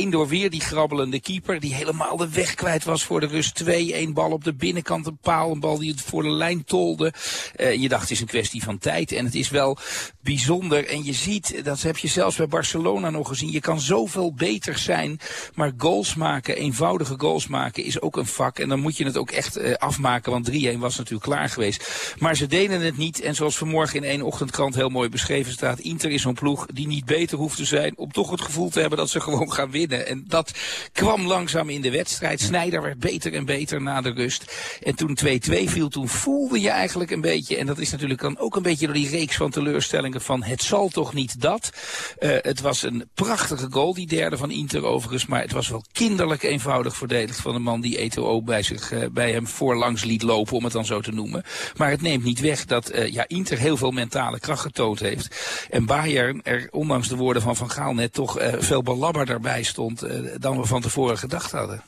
1-1 door weer die grabbelende keeper. Die helemaal de weg kwijt was voor de rust. 2-1 bal op de binnenkant. Een paal. Een bal die het voor de lijn tolde. Eh, je dacht het is een kwestie van tijd. En het is wel bijzonder. En je ziet, dat heb je zelfs bij Barcelona nog gezien. Je kan zoveel beter zijn. Maar goals maken, eenvoudige goals maken is ook een vak. En dan moet je het ook echt eh, afmaken. Want 3-1 was natuurlijk klaar geweest. Maar ze deden het niet. En zoals vanmorgen in één ochtendkrant heel mooi beschreven staat. Inter is zo'n ploeg die niet beter hoeft te zijn. Om toch het gevoel te hebben dat ze gewoon gaan winnen. En dat kwam langzaam in de wedstrijd. Snijder werd beter en beter na de rust. En toen 2-2 viel, toen voelde je eigenlijk een beetje. En dat is natuurlijk dan ook een beetje door die reeks van teleurstellingen van het zal toch niet dat. Uh, het was een prachtige goal, die derde van Inter overigens. Maar het was wel kinderlijk eenvoudig verdedigd van de man die Eto'o bij, zich, uh, bij hem voorlangs liet lopen, om het dan zo te noemen. Maar het neemt niet weg dat uh, ja, Inter heel veel mentale kracht getoond heeft. En Bayern er, ondanks de woorden van Van Gaal net, toch veel belabberder bij stond dan we van tevoren gedacht hadden.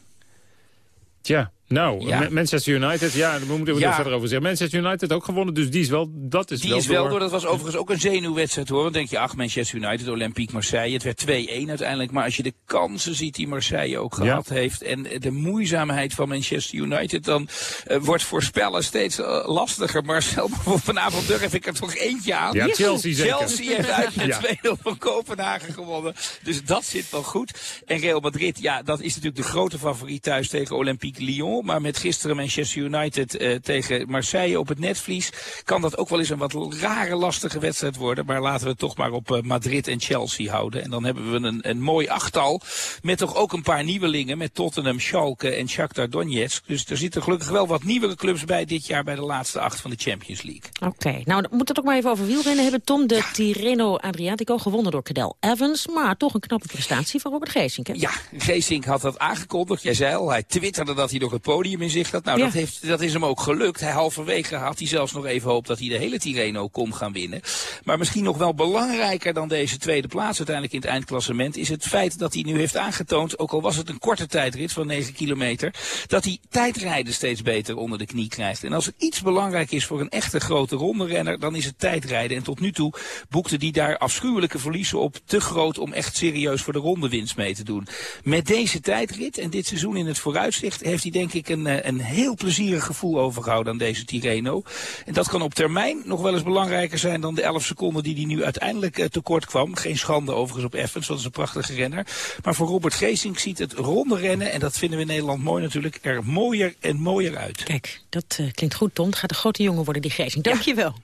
Tja, nou, ja. Manchester United, ja, daar moeten we ja. er verder over zeggen. Manchester United ook gewonnen, dus die is wel, dat is die wel is wel door. door. Dat was overigens ook een zenuwwedstrijd hoor. Dan denk je, ach, Manchester United, Olympique Marseille. Het werd 2-1 uiteindelijk. Maar als je de kansen ziet die Marseille ook gehad ja. heeft. En de moeizaamheid van Manchester United, dan uh, wordt voorspellen steeds uh, lastiger. Marcel, <laughs> vanavond durf ik er toch eentje aan. Ja, Chelsea zeker. Chelsea heeft <laughs> uit met 2-0 van Kopenhagen gewonnen. Dus dat zit wel goed. En Real Madrid, ja, dat is natuurlijk de grote favoriet thuis tegen Olympique Lyon. Maar met gisteren Manchester United uh, tegen Marseille op het netvlies... kan dat ook wel eens een wat rare, lastige wedstrijd worden. Maar laten we het toch maar op uh, Madrid en Chelsea houden. En dan hebben we een, een mooi achttal met toch ook een paar nieuwelingen... met Tottenham, Schalke en Shakhtar Donetsk. Dus er zitten gelukkig wel wat nieuwere clubs bij dit jaar... bij de laatste acht van de Champions League. Oké, okay. nou dan moet het ook maar even over wielrennen hebben. Tom, de ja. Tirreno Adriatico, gewonnen door Cadel Evans... maar toch een knappe prestatie van Robert Geesink. Hè? Ja, Geesink had dat aangekondigd. Jij zei al, hij twitterde dat hij nog het podium in zich had. Nou, ja. dat, heeft, dat is hem ook gelukt. Hij halverwege had hij zelfs nog even hoop dat hij de hele Tirreno kon gaan winnen. Maar misschien nog wel belangrijker dan deze tweede plaats uiteindelijk in het eindklassement... is het feit dat hij nu heeft aangetoond, ook al was het een korte tijdrit van 9 kilometer... dat hij tijdrijden steeds beter onder de knie krijgt. En als er iets belangrijk is voor een echte grote ronderenner... dan is het tijdrijden. En tot nu toe boekte hij daar afschuwelijke verliezen op. Te groot om echt serieus voor de rondewinst mee te doen. Met deze tijdrit en dit seizoen in het vooruitzicht heeft hij denk ik ik een, eh, een heel plezierig gevoel overgehouden aan deze Tirreno. En dat kan op termijn nog wel eens belangrijker zijn dan de 11 seconden die hij nu uiteindelijk uh, tekort kwam. Geen schande overigens op Evans, dat is een prachtige renner. Maar voor Robert Geesink ziet het ronde rennen, en dat vinden we in Nederland mooi natuurlijk, er mooier en mooier uit. Kijk, dat uh, klinkt goed, Tom. Het gaat een grote jongen worden, die Geesink. Dank je wel.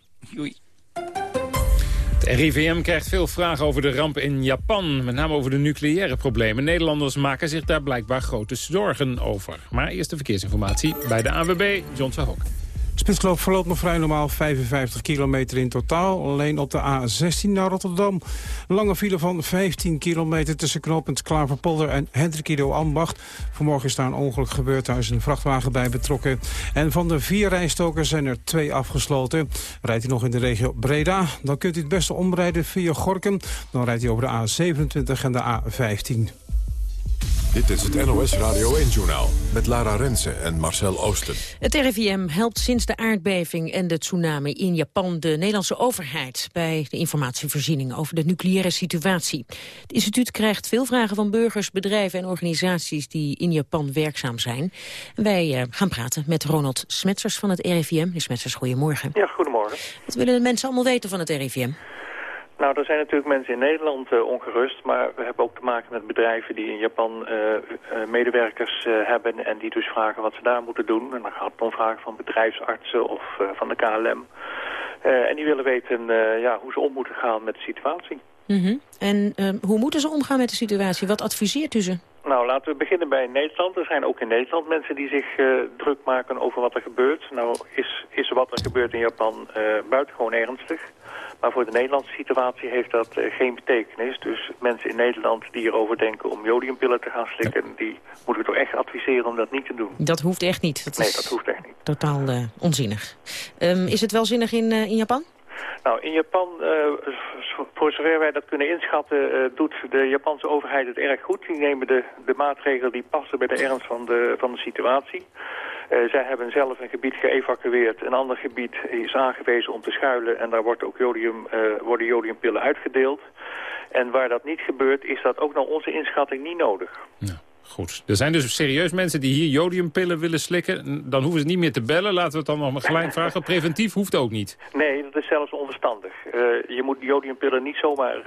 RIVM krijgt veel vragen over de ramp in Japan. Met name over de nucleaire problemen. Nederlanders maken zich daar blijkbaar grote zorgen over. Maar eerst de verkeersinformatie bij de AWB, John Verhoek. Spitsloop verloopt nog vrij normaal 55 kilometer in totaal. Alleen op de A16 naar Rotterdam. Lange file van 15 kilometer tussen knooppunt Klaverpolder en Hendrikido Ambacht. Vanmorgen is daar een ongeluk gebeurd. Daar is een vrachtwagen bij betrokken. En van de vier rijstokers zijn er twee afgesloten. Rijdt u nog in de regio Breda, dan kunt u het beste omrijden via Gorkum. Dan rijdt u over de A27 en de A15. Dit is het NOS Radio 1-journaal met Lara Rensen en Marcel Oosten. Het RIVM helpt sinds de aardbeving en de tsunami in Japan... de Nederlandse overheid bij de informatievoorziening over de nucleaire situatie. Het instituut krijgt veel vragen van burgers, bedrijven en organisaties... die in Japan werkzaam zijn. Wij uh, gaan praten met Ronald Smetsers van het RIVM. Meneer Smetsers, goedemorgen. Ja, goedemorgen. Wat willen de mensen allemaal weten van het RIVM? Nou, er zijn natuurlijk mensen in Nederland uh, ongerust, maar we hebben ook te maken met bedrijven die in Japan uh, uh, medewerkers hebben en die dus vragen wat ze daar moeten doen. En dan gaat het om vragen van bedrijfsartsen of van de KLM. en die willen weten ja, hoe ze om moeten gaan met de situatie. Mm -hmm. En hoe moeten ze omgaan met de situatie? Wat adviseert u ze? Nou, laten we beginnen bij Nederland. Er zijn ook in Nederland mensen die zich druk maken over wat er gebeurt. Nou, is, is wat er gebeurt in Japan buitengewoon ernstig. Maar voor de Nederlandse situatie heeft dat uh, geen betekenis. Dus mensen in Nederland die erover denken om jodiumpillen te gaan slikken... die moeten we toch echt adviseren om dat niet te doen. Dat hoeft echt niet. Dat nee, dat hoeft echt niet. Totaal uh, onzinnig. Um, is het wel zinnig in, uh, in Japan? Nou, in Japan, voor zover wij dat kunnen inschatten, doet de Japanse overheid het erg goed. Die nemen de, de maatregelen die passen bij de ernst van de, van de situatie. Uh, zij hebben zelf een gebied geëvacueerd. Een ander gebied is aangewezen om te schuilen. En daar wordt ook jodium, uh, worden jodiumpillen uitgedeeld. En waar dat niet gebeurt, is dat ook naar onze inschatting niet nodig. Ja. Goed. Er zijn dus serieus mensen die hier jodiumpillen willen slikken. Dan hoeven ze niet meer te bellen. Laten we het dan nog gelijk vragen. Preventief hoeft ook niet. Nee, dat is zelfs onverstandig. Uh, je moet jodiumpillen niet zomaar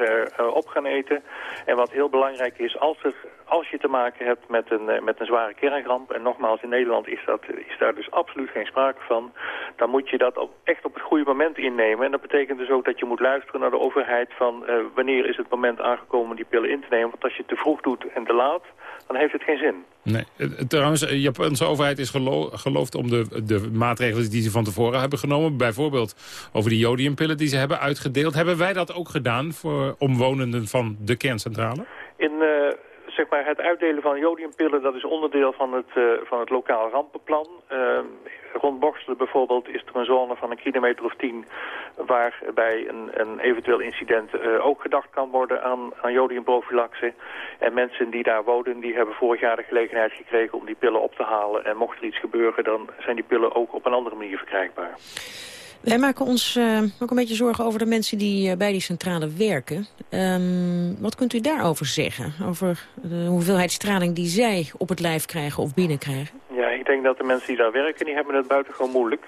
uh, op gaan eten. En wat heel belangrijk is, als, er, als je te maken hebt met een, met een zware kernramp... en nogmaals, in Nederland is, dat, is daar dus absoluut geen sprake van... dan moet je dat echt op het goede moment innemen. En dat betekent dus ook dat je moet luisteren naar de overheid... van wanneer is het moment aangekomen die pillen in te nemen. Want als je het te vroeg doet en te laat dan heeft het geen zin. Nee. Trouwens, de Japanse overheid is gelo geloofd om de, de maatregelen die ze van tevoren hebben genomen. Bijvoorbeeld over die jodiumpillen die ze hebben uitgedeeld. Hebben wij dat ook gedaan voor omwonenden van de kerncentrale? In uh, zeg maar het uitdelen van jodiumpillen, dat is onderdeel van het, uh, van het lokaal rampenplan. Uh, rond Borselen bijvoorbeeld is er een zone van een kilometer of tien... waarbij een, een eventueel incident uh, ook gedacht kan worden aan, aan jodiumprofilaxe. En mensen die daar wonen, die hebben vorig jaar de gelegenheid gekregen om die pillen op te halen. En mocht er iets gebeuren, dan zijn die pillen ook op een andere manier verkrijgbaar. Wij maken ons uh, ook een beetje zorgen over de mensen die uh, bij die centrale werken. Um, wat kunt u daarover zeggen? Over de hoeveelheid straling die zij op het lijf krijgen of binnenkrijgen? Ja, denk dat de mensen die daar werken, die hebben het buitengewoon moeilijk.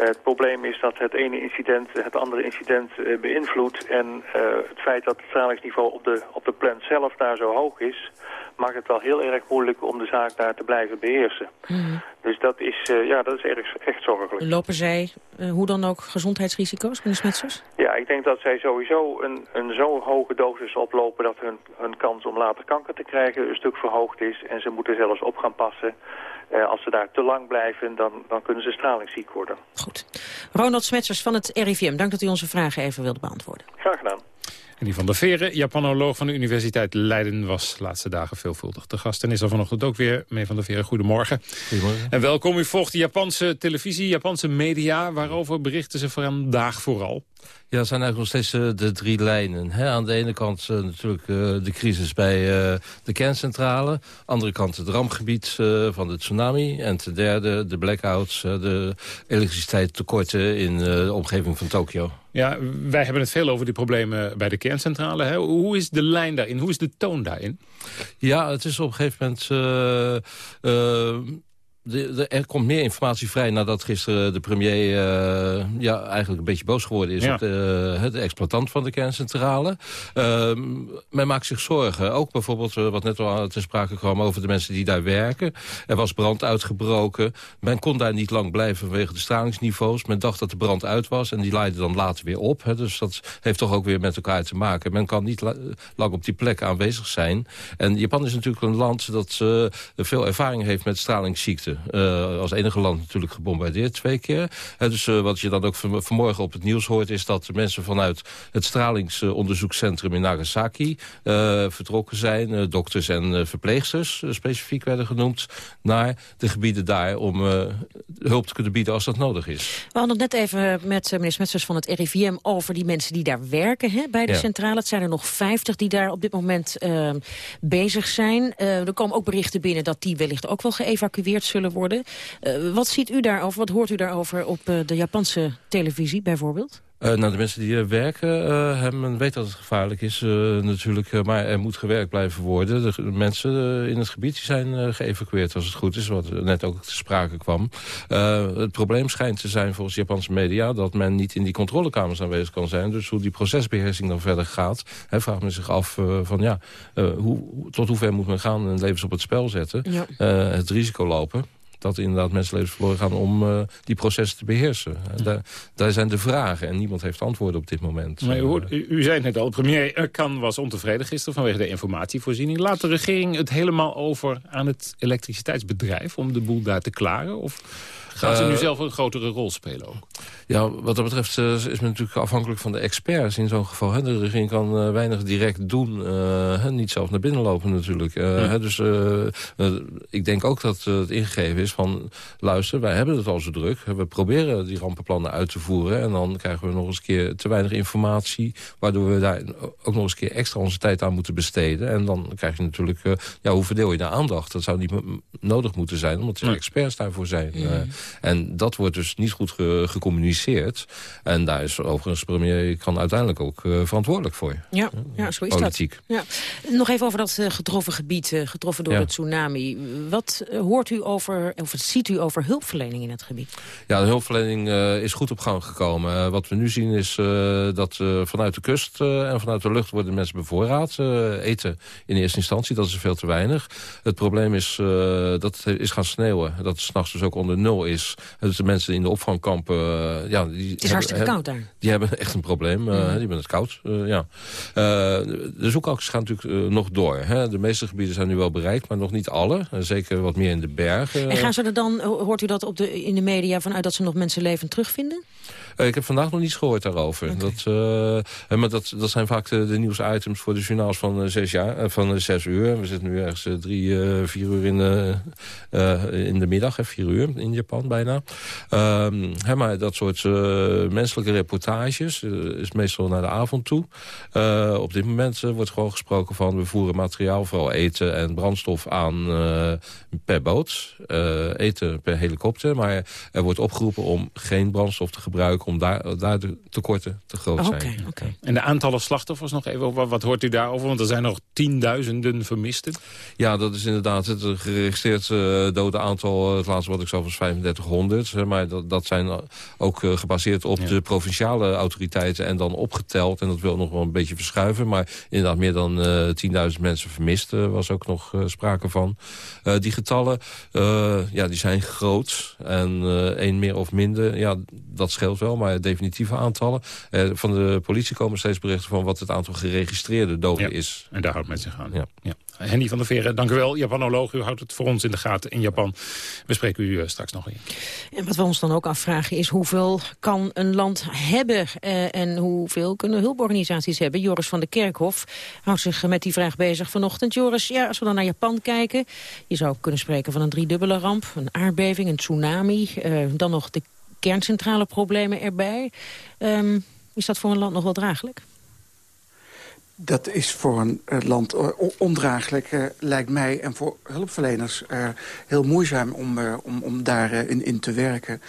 Uh, het probleem is dat het ene incident het andere incident beïnvloedt. En het feit dat het stralingsniveau op de, op de plant zelf daar zo hoog is maakt het wel heel erg moeilijk om de zaak daar te blijven beheersen. Mm. Dus dat is, uh, ja, dat is erg, echt zorgelijk. Lopen zij, hoe dan ook, gezondheidsrisico's, meneer Smetsers? Ja, ik denk dat zij sowieso een, een zo'n hoge dosis oplopen... dat hun, hun kans om later kanker te krijgen een stuk verhoogd is. En ze moeten zelfs op gaan passen. Uh, als ze daar te lang blijven, dan, dan kunnen ze stralingsziek worden. Goed. Ronald Smetsers van het RIVM, dank dat u onze vragen even wilde beantwoorden. Graag gedaan. En die van der Veren, Japanoloog van de Universiteit Leiden... was de laatste dagen veelvuldig te gast. En is er vanochtend ook weer. mee van der Veren, goedemorgen. Goedemorgen. En welkom. U volgt de Japanse televisie, Japanse media. Waarover berichten ze vandaag vooral? Ja, het zijn eigenlijk nog steeds uh, de drie lijnen. Hè? Aan de ene kant uh, natuurlijk uh, de crisis bij de kerncentrale. Aan de andere kant het rampgebied van de tsunami. En ten derde de blackouts, de elektriciteitstekorten in de omgeving van Tokio. Ja, wij hebben het veel over die problemen bij de kerncentrale. Hè? Hoe is de lijn daarin? Hoe is de toon daarin? Ja, het is op een gegeven moment de, de, er komt meer informatie vrij nadat gisteren de premier uh, ja, eigenlijk een beetje boos geworden is... op de, de, exploitant van de kerncentrale. Uh, men maakt zich zorgen. Ook bijvoorbeeld, wat net al ter sprake kwam over de mensen die daar werken. Er was brand uitgebroken. Men kon daar niet lang blijven vanwege de stralingsniveaus. Men dacht dat de brand uit was en die leidde dan later weer op. Hè, dus dat heeft toch ook weer met elkaar te maken. Men kan niet lang op die plek aanwezig zijn. En Japan is natuurlijk een land dat veel ervaring heeft met stralingsziekten. Uh, als enige land natuurlijk gebombardeerd twee keer. dus uh, wat je dan ook vanmorgen op het nieuws hoort... is dat mensen vanuit het stralingsonderzoekscentrum in Nagasaki vertrokken zijn. dokters en verpleegsters specifiek werden genoemd... naar de gebieden daar om hulp te kunnen bieden als dat nodig is. We hadden het net even met meneer Smetsers van het RIVM... over die mensen die daar werken hè, bij de centrale. Het zijn er nog 50 die daar op dit moment bezig zijn. er komen ook berichten binnen dat die wellicht ook wel geëvacueerd zullen worden. Uh, wat ziet u daarover, wat hoort u daarover op uh, de Japanse televisie bijvoorbeeld? Uh, nou, de mensen die er werken, uh, hebben, weten dat het gevaarlijk is uh, natuurlijk. maar er moet gewerkt blijven worden. De mensen in het gebied die zijn geëvacueerd als het goed is. Wat net ook te sprake kwam. het probleem schijnt te zijn volgens Japanse media... dat men niet in die controlekamers aanwezig kan zijn. Dus hoe die procesbeheersing dan verder gaat... Hè, vraagt men zich af van ja, hoe, tot hoever moet men gaan... en levens op het spel zetten. Ja. het risico lopen dat inderdaad mensenlevens verloren gaan om uh, die processen te beheersen. Ja. Daar, daar, zijn de vragen en niemand heeft antwoorden op dit moment. Maar u, u, u zei het net al, premier Kan was ontevreden gisteren vanwege de informatievoorziening. Laat de regering het helemaal over aan het elektriciteitsbedrijf om de boel daar te klaren? Of Gaan ze nu eh, zelf een grotere rol spelen ook? Ja, wat dat betreft uh, is men natuurlijk afhankelijk van de experts in zo'n geval. Hè. De regering kan uh, weinig direct doen. Uh, niet zelf naar binnen lopen natuurlijk. Hè, dus ik denk ook dat het ingegeven is van... luister, wij hebben het al zo druk. We proberen die rampenplannen uit te voeren. En dan krijgen we nog eens een keer te weinig informatie... waardoor we daar ook nog eens een keer extra onze tijd aan moeten besteden. En dan krijg je natuurlijk... ja, hoe verdeel je de aandacht? Dat zou niet nodig moeten zijn, omdat er experts daarvoor zijn. En dat wordt dus niet goed ge gecommuniceerd. En daar is overigens premier kan uiteindelijk ook uh, verantwoordelijk voor. Ja, ja zo is Politiek. dat. Ja. Nog even over dat uh, getroffen gebied, uh, getroffen door ja. de tsunami. Wat hoort u over, of wat ziet u over hulpverlening in het gebied? Ja, de hulpverlening is goed op gang gekomen. wat we nu zien is dat vanuit de kust en vanuit de lucht worden mensen bevoorraad. eten in eerste instantie, dat is veel te weinig. Het probleem is dat het is gaan sneeuwen. Dat het s'nachts dus ook onder nul is is. Dus de mensen in de opvangkampen... Uh, ja, die het is hartstikke koud daar. Die hebben echt een probleem. Uh, mm. Die hebben het koud. Uh, ja. de zoekacties gaan natuurlijk nog door. Hè. De meeste gebieden zijn nu wel bereikt, maar nog niet alle. zeker wat meer in de bergen. En gaan ze er dan, hoort u dat op de, in de media... vanuit dat ze nog mensen levend terugvinden? Uh, ik heb vandaag nog niets gehoord daarover. Okay. Dat, uh, maar dat, dat zijn vaak de, de nieuwsitems voor de journaals van zes, jaar, van zes uur. We zitten nu ergens drie, vier uur in, in de middag, hè, vier uur in Japan bijna. Ehm, hè, maar dat soort menselijke reportages is meestal naar de avond toe. op dit moment wordt gewoon gesproken van... we voeren materiaal, vooral eten en brandstof aan per boot. eten per helikopter. Maar er wordt opgeroepen om geen brandstof te gebruiken om daar, daar de tekorten te groot zijn. Okay, okay. En de aantallen slachtoffers nog even, wat, wat hoort u daarover? Want er zijn nog tienduizenden vermisten. Ja, dat is inderdaad het geregistreerd uh, dode aantal. Het laatste wat ik zag was 3500. Maar dat, dat zijn ook uh, gebaseerd op ja. de provinciale autoriteiten en dan opgeteld. En dat wil nog wel een beetje verschuiven. Maar inderdaad meer dan uh, 10.000 mensen vermist was ook nog sprake van. die getallen, ja, die zijn groot. En één meer of minder, ja, dat scheelt wel maar definitieve aantallen. Eh, van de politie komen steeds berichten van wat het aantal geregistreerde doden ja, is. En daar houdt met zich aan. Ja. ja. Henny van der Veren, dank u wel. Japanoloog, u houdt het voor ons in de gaten in Japan. We spreken u uh, straks nog in. En wat we ons dan ook afvragen is hoeveel kan een land hebben... Uh, en hoeveel kunnen hulporganisaties hebben? Joris van der Kerkhof houdt zich met die vraag bezig vanochtend. Joris, ja, als we dan naar Japan kijken... je zou kunnen spreken van een driedubbele ramp, een aardbeving, een tsunami... Uh, dan nog de kerncentrale problemen erbij. Um, is dat voor een land nog wel draaglijk? Dat is voor een uh, land uh, ondraaglijk, uh, lijkt mij. En voor hulpverleners heel moeizaam om, om, om daarin in te werken.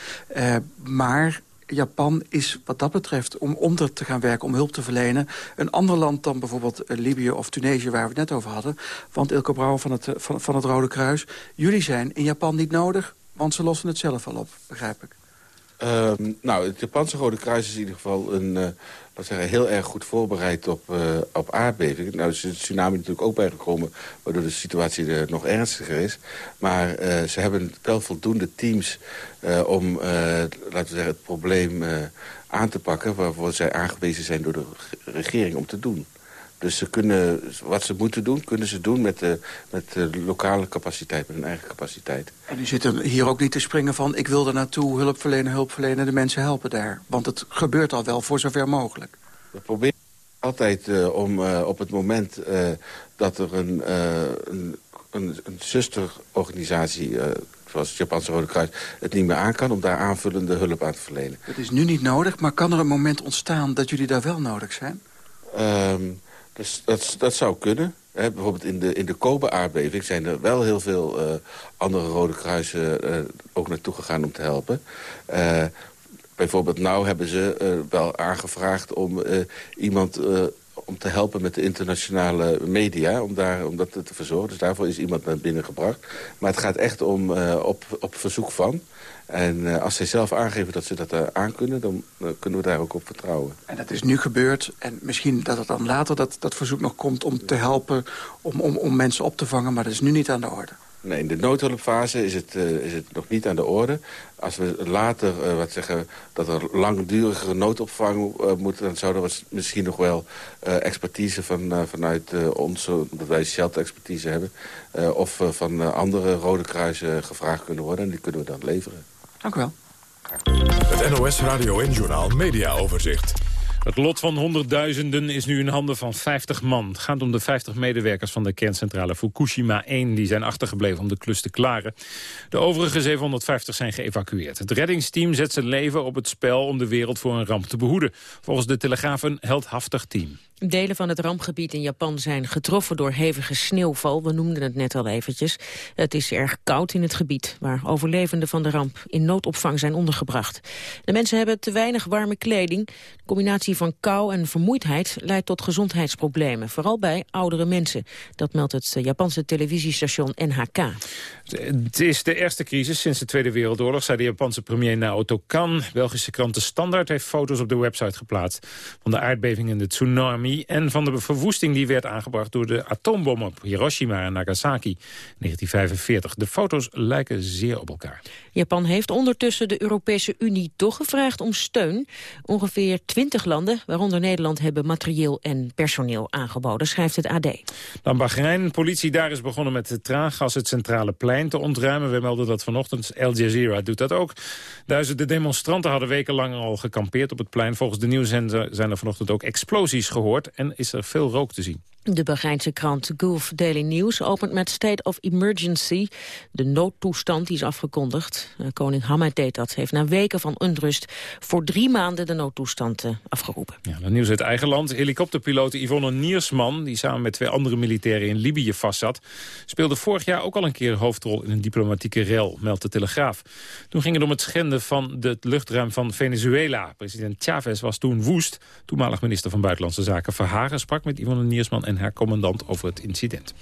maar Japan is wat dat betreft, om onder te gaan werken, om hulp te verlenen... een ander land dan bijvoorbeeld Libië of Tunesië, waar we het net over hadden. Want Ilko Brouwer van het, van, van het Rode Kruis, jullie zijn in Japan niet nodig Want ze lossen het zelf al op, begrijp ik. Ehm, nou, het Japanse Rode Kruis is in ieder geval een, uh, zeggen, heel erg goed voorbereid op, uh, op aardbevingen. Nou is de tsunami natuurlijk ook bijgekomen, waardoor de situatie er nog ernstiger is. Maar uh, ze hebben wel voldoende teams om, laten we zeggen, het probleem aan te pakken... waarvoor zij aangewezen zijn door de regering om te doen. Dus ze kunnen, wat ze moeten doen, kunnen ze doen met de, met de lokale capaciteit, met hun eigen capaciteit. En u zit er hier ook niet te springen van, ik wil er naartoe, hulp verlenen, hulp verlenen, de mensen helpen daar. Want het gebeurt al wel voor zover mogelijk. We proberen altijd uh, om uh, op het moment uh, dat er een, een, een, een zusterorganisatie zoals het Japanse Rode Kruis, het niet meer aan kan... om daar aanvullende hulp aan te verlenen. Het is nu niet nodig, maar kan er een moment ontstaan dat jullie daar wel nodig zijn? Um, dus dat, dat zou kunnen. Bijvoorbeeld in de, in de Kobe-aardbeving zijn er wel heel veel uh, andere Rode Kruisen uh, ook naartoe gegaan om te helpen. Uh, bijvoorbeeld nou hebben ze wel aangevraagd om iemand om te helpen met de internationale media, om, daar, om dat te verzorgen. Dus daarvoor is iemand naar binnen gebracht. Maar het gaat echt om op, op verzoek van. En uh, als zij zelf aangeven dat ze dat uh, aankunnen, dan uh, kunnen we daar ook op vertrouwen. En dat is nu gebeurd. En misschien dat het dan later dat, dat verzoek nog komt om te helpen... Om, om, om mensen op te vangen, maar dat is nu niet aan de orde. Nee, in de noodhulpfase is het, is het nog niet aan de orde. Als we later wat zeggen, dat er langdurige noodopvang moet... dan zouden we misschien nog wel expertise van, vanuit ons... omdat wij shelter-expertise hebben... of van andere Rode Kruisen gevraagd kunnen worden. En die kunnen we dan leveren. Dank u wel. Het NOS Radio en Journal Media Overzicht. Het lot van honderdduizenden is nu in handen van 50 man. Het gaat om de 50 medewerkers van de kerncentrale Fukushima 1... die zijn achtergebleven om de klus te klaren. De overige 750 zijn geëvacueerd. Het reddingsteam zet zijn leven op het spel om de wereld voor een ramp te behoeden. Volgens de Telegraaf een heldhaftig team. Delen van het rampgebied in Japan zijn getroffen door hevige sneeuwval. We noemden het net al eventjes. Het is erg koud in het gebied, waar overlevenden van de ramp in noodopvang zijn ondergebracht. De mensen hebben te weinig warme kleding. De combinatie van kou en vermoeidheid leidt tot gezondheidsproblemen, vooral bij oudere mensen. Dat meldt het Japanse televisiestation NHK. Het is de eerste crisis sinds de Tweede Wereldoorlog, zei de Japanse premier Naoto Kan. Belgische krant De Standaard heeft foto's op de website geplaatst van de aardbeving en de tsunami en van de verwoesting die werd aangebracht door de atoombom op Hiroshima en Nagasaki in 1945. De foto's lijken zeer op elkaar. Japan heeft ondertussen de Europese Unie toch gevraagd om steun. Ongeveer twintig landen, waaronder Nederland, hebben materieel en personeel aangeboden, schrijft het AD. Dan Bahrein. Politie daar is begonnen met de traangas het centrale plein te ontruimen. We melden dat vanochtend. Al Jazeera doet dat ook. Duizenden demonstranten hadden wekenlang al gekampeerd op het plein. Volgens de nieuwszender zijn er vanochtend ook explosies gehoord en is er veel rook te zien. De Bahreïnse krant Gulf Daily News opent met State of Emergency. De noodtoestand die is afgekondigd. Eh, koning Hamad deed dat. heeft na weken van onrust voor drie maanden de noodtoestand eh, afgeroepen. Ja, nieuws uit eigen land. Helikopterpiloot Yvonne Niersman, die samen met twee andere militairen in Libië vastzat, speelde vorig jaar ook al een keer hoofdrol in een diplomatieke rel, meldt de Telegraaf. Toen ging het om het schenden van het luchtruim van Venezuela. President Chavez was toen woest. Toenmalig minister van Buitenlandse Zaken Verhagen sprak met Yvonne Niersman en haar commandant over het incident.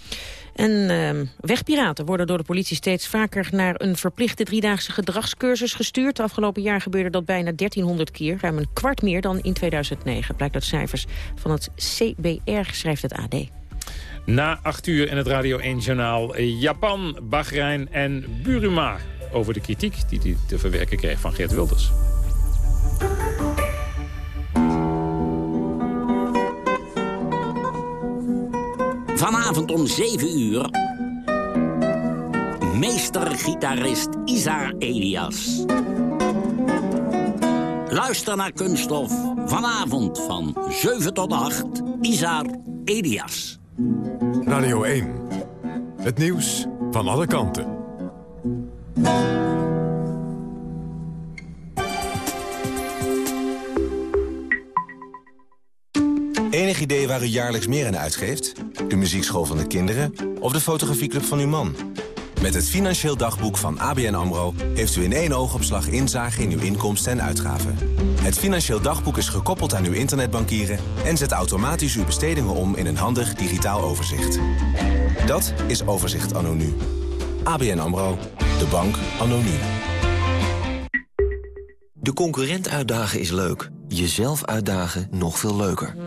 En uh, wegpiraten worden door de politie steeds vaker naar een verplichte driedaagse gedragscursus gestuurd. Afgelopen jaar gebeurde dat bijna 1300 keer, ruim een kwart meer dan in 2009. Blijkt uit cijfers van het CBR, schrijft het AD. Na acht uur in het Radio 1-journaal Japan, Bahrein en Buruma... over de kritiek die hij te verwerken kreeg van Geert Wilders. Vanavond om 7 uur... Meestergitarist Isar Elias. Luister naar Kunststof. Vanavond van 7 tot 8. Isar Elias. Radio 1. Het nieuws van alle kanten. Enig idee waar u jaarlijks meer aan uitgeeft? De muziekschool van de kinderen of de fotografieclub van uw man? Met het Financieel Dagboek van ABN AMRO... heeft u in één oogopslag inzage in uw inkomsten en uitgaven. Het Financieel Dagboek is gekoppeld aan uw internetbankieren... en zet automatisch uw bestedingen om in een handig digitaal overzicht. Dat is Overzicht anno nu. ABN AMRO. De bank anoniem. De concurrent uitdagen is leuk. Jezelf uitdagen nog veel leuker.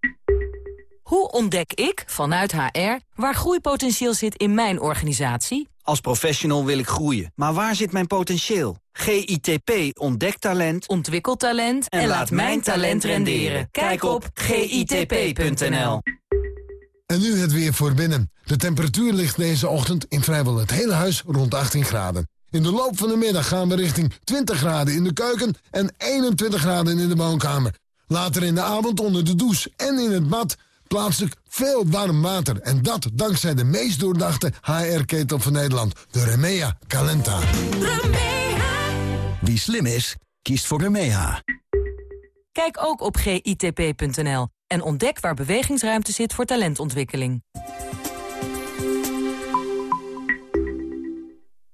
Hoe ontdek ik, vanuit HR, waar groeipotentieel zit in mijn organisatie? Als professional wil ik groeien, maar waar zit mijn potentieel? GITP ontdekt talent, ontwikkelt talent en, laat mijn talent renderen. Kijk op gitp.nl. En nu het weer voor binnen. De temperatuur ligt deze ochtend in vrijwel het hele huis rond 18 graden. In de loop van de middag gaan we richting 20 graden in de keuken en 21 graden in de woonkamer. Later in de avond onder de douche en in het bad plaatselijk veel warm water. En dat dankzij de meest doordachte HR-ketel van Nederland, de Remea Calenta. Remeha. Wie slim is, kiest voor Remeha. Kijk ook op gitp.nl en ontdek waar bewegingsruimte zit voor talentontwikkeling.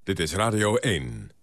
Dit is Radio 1.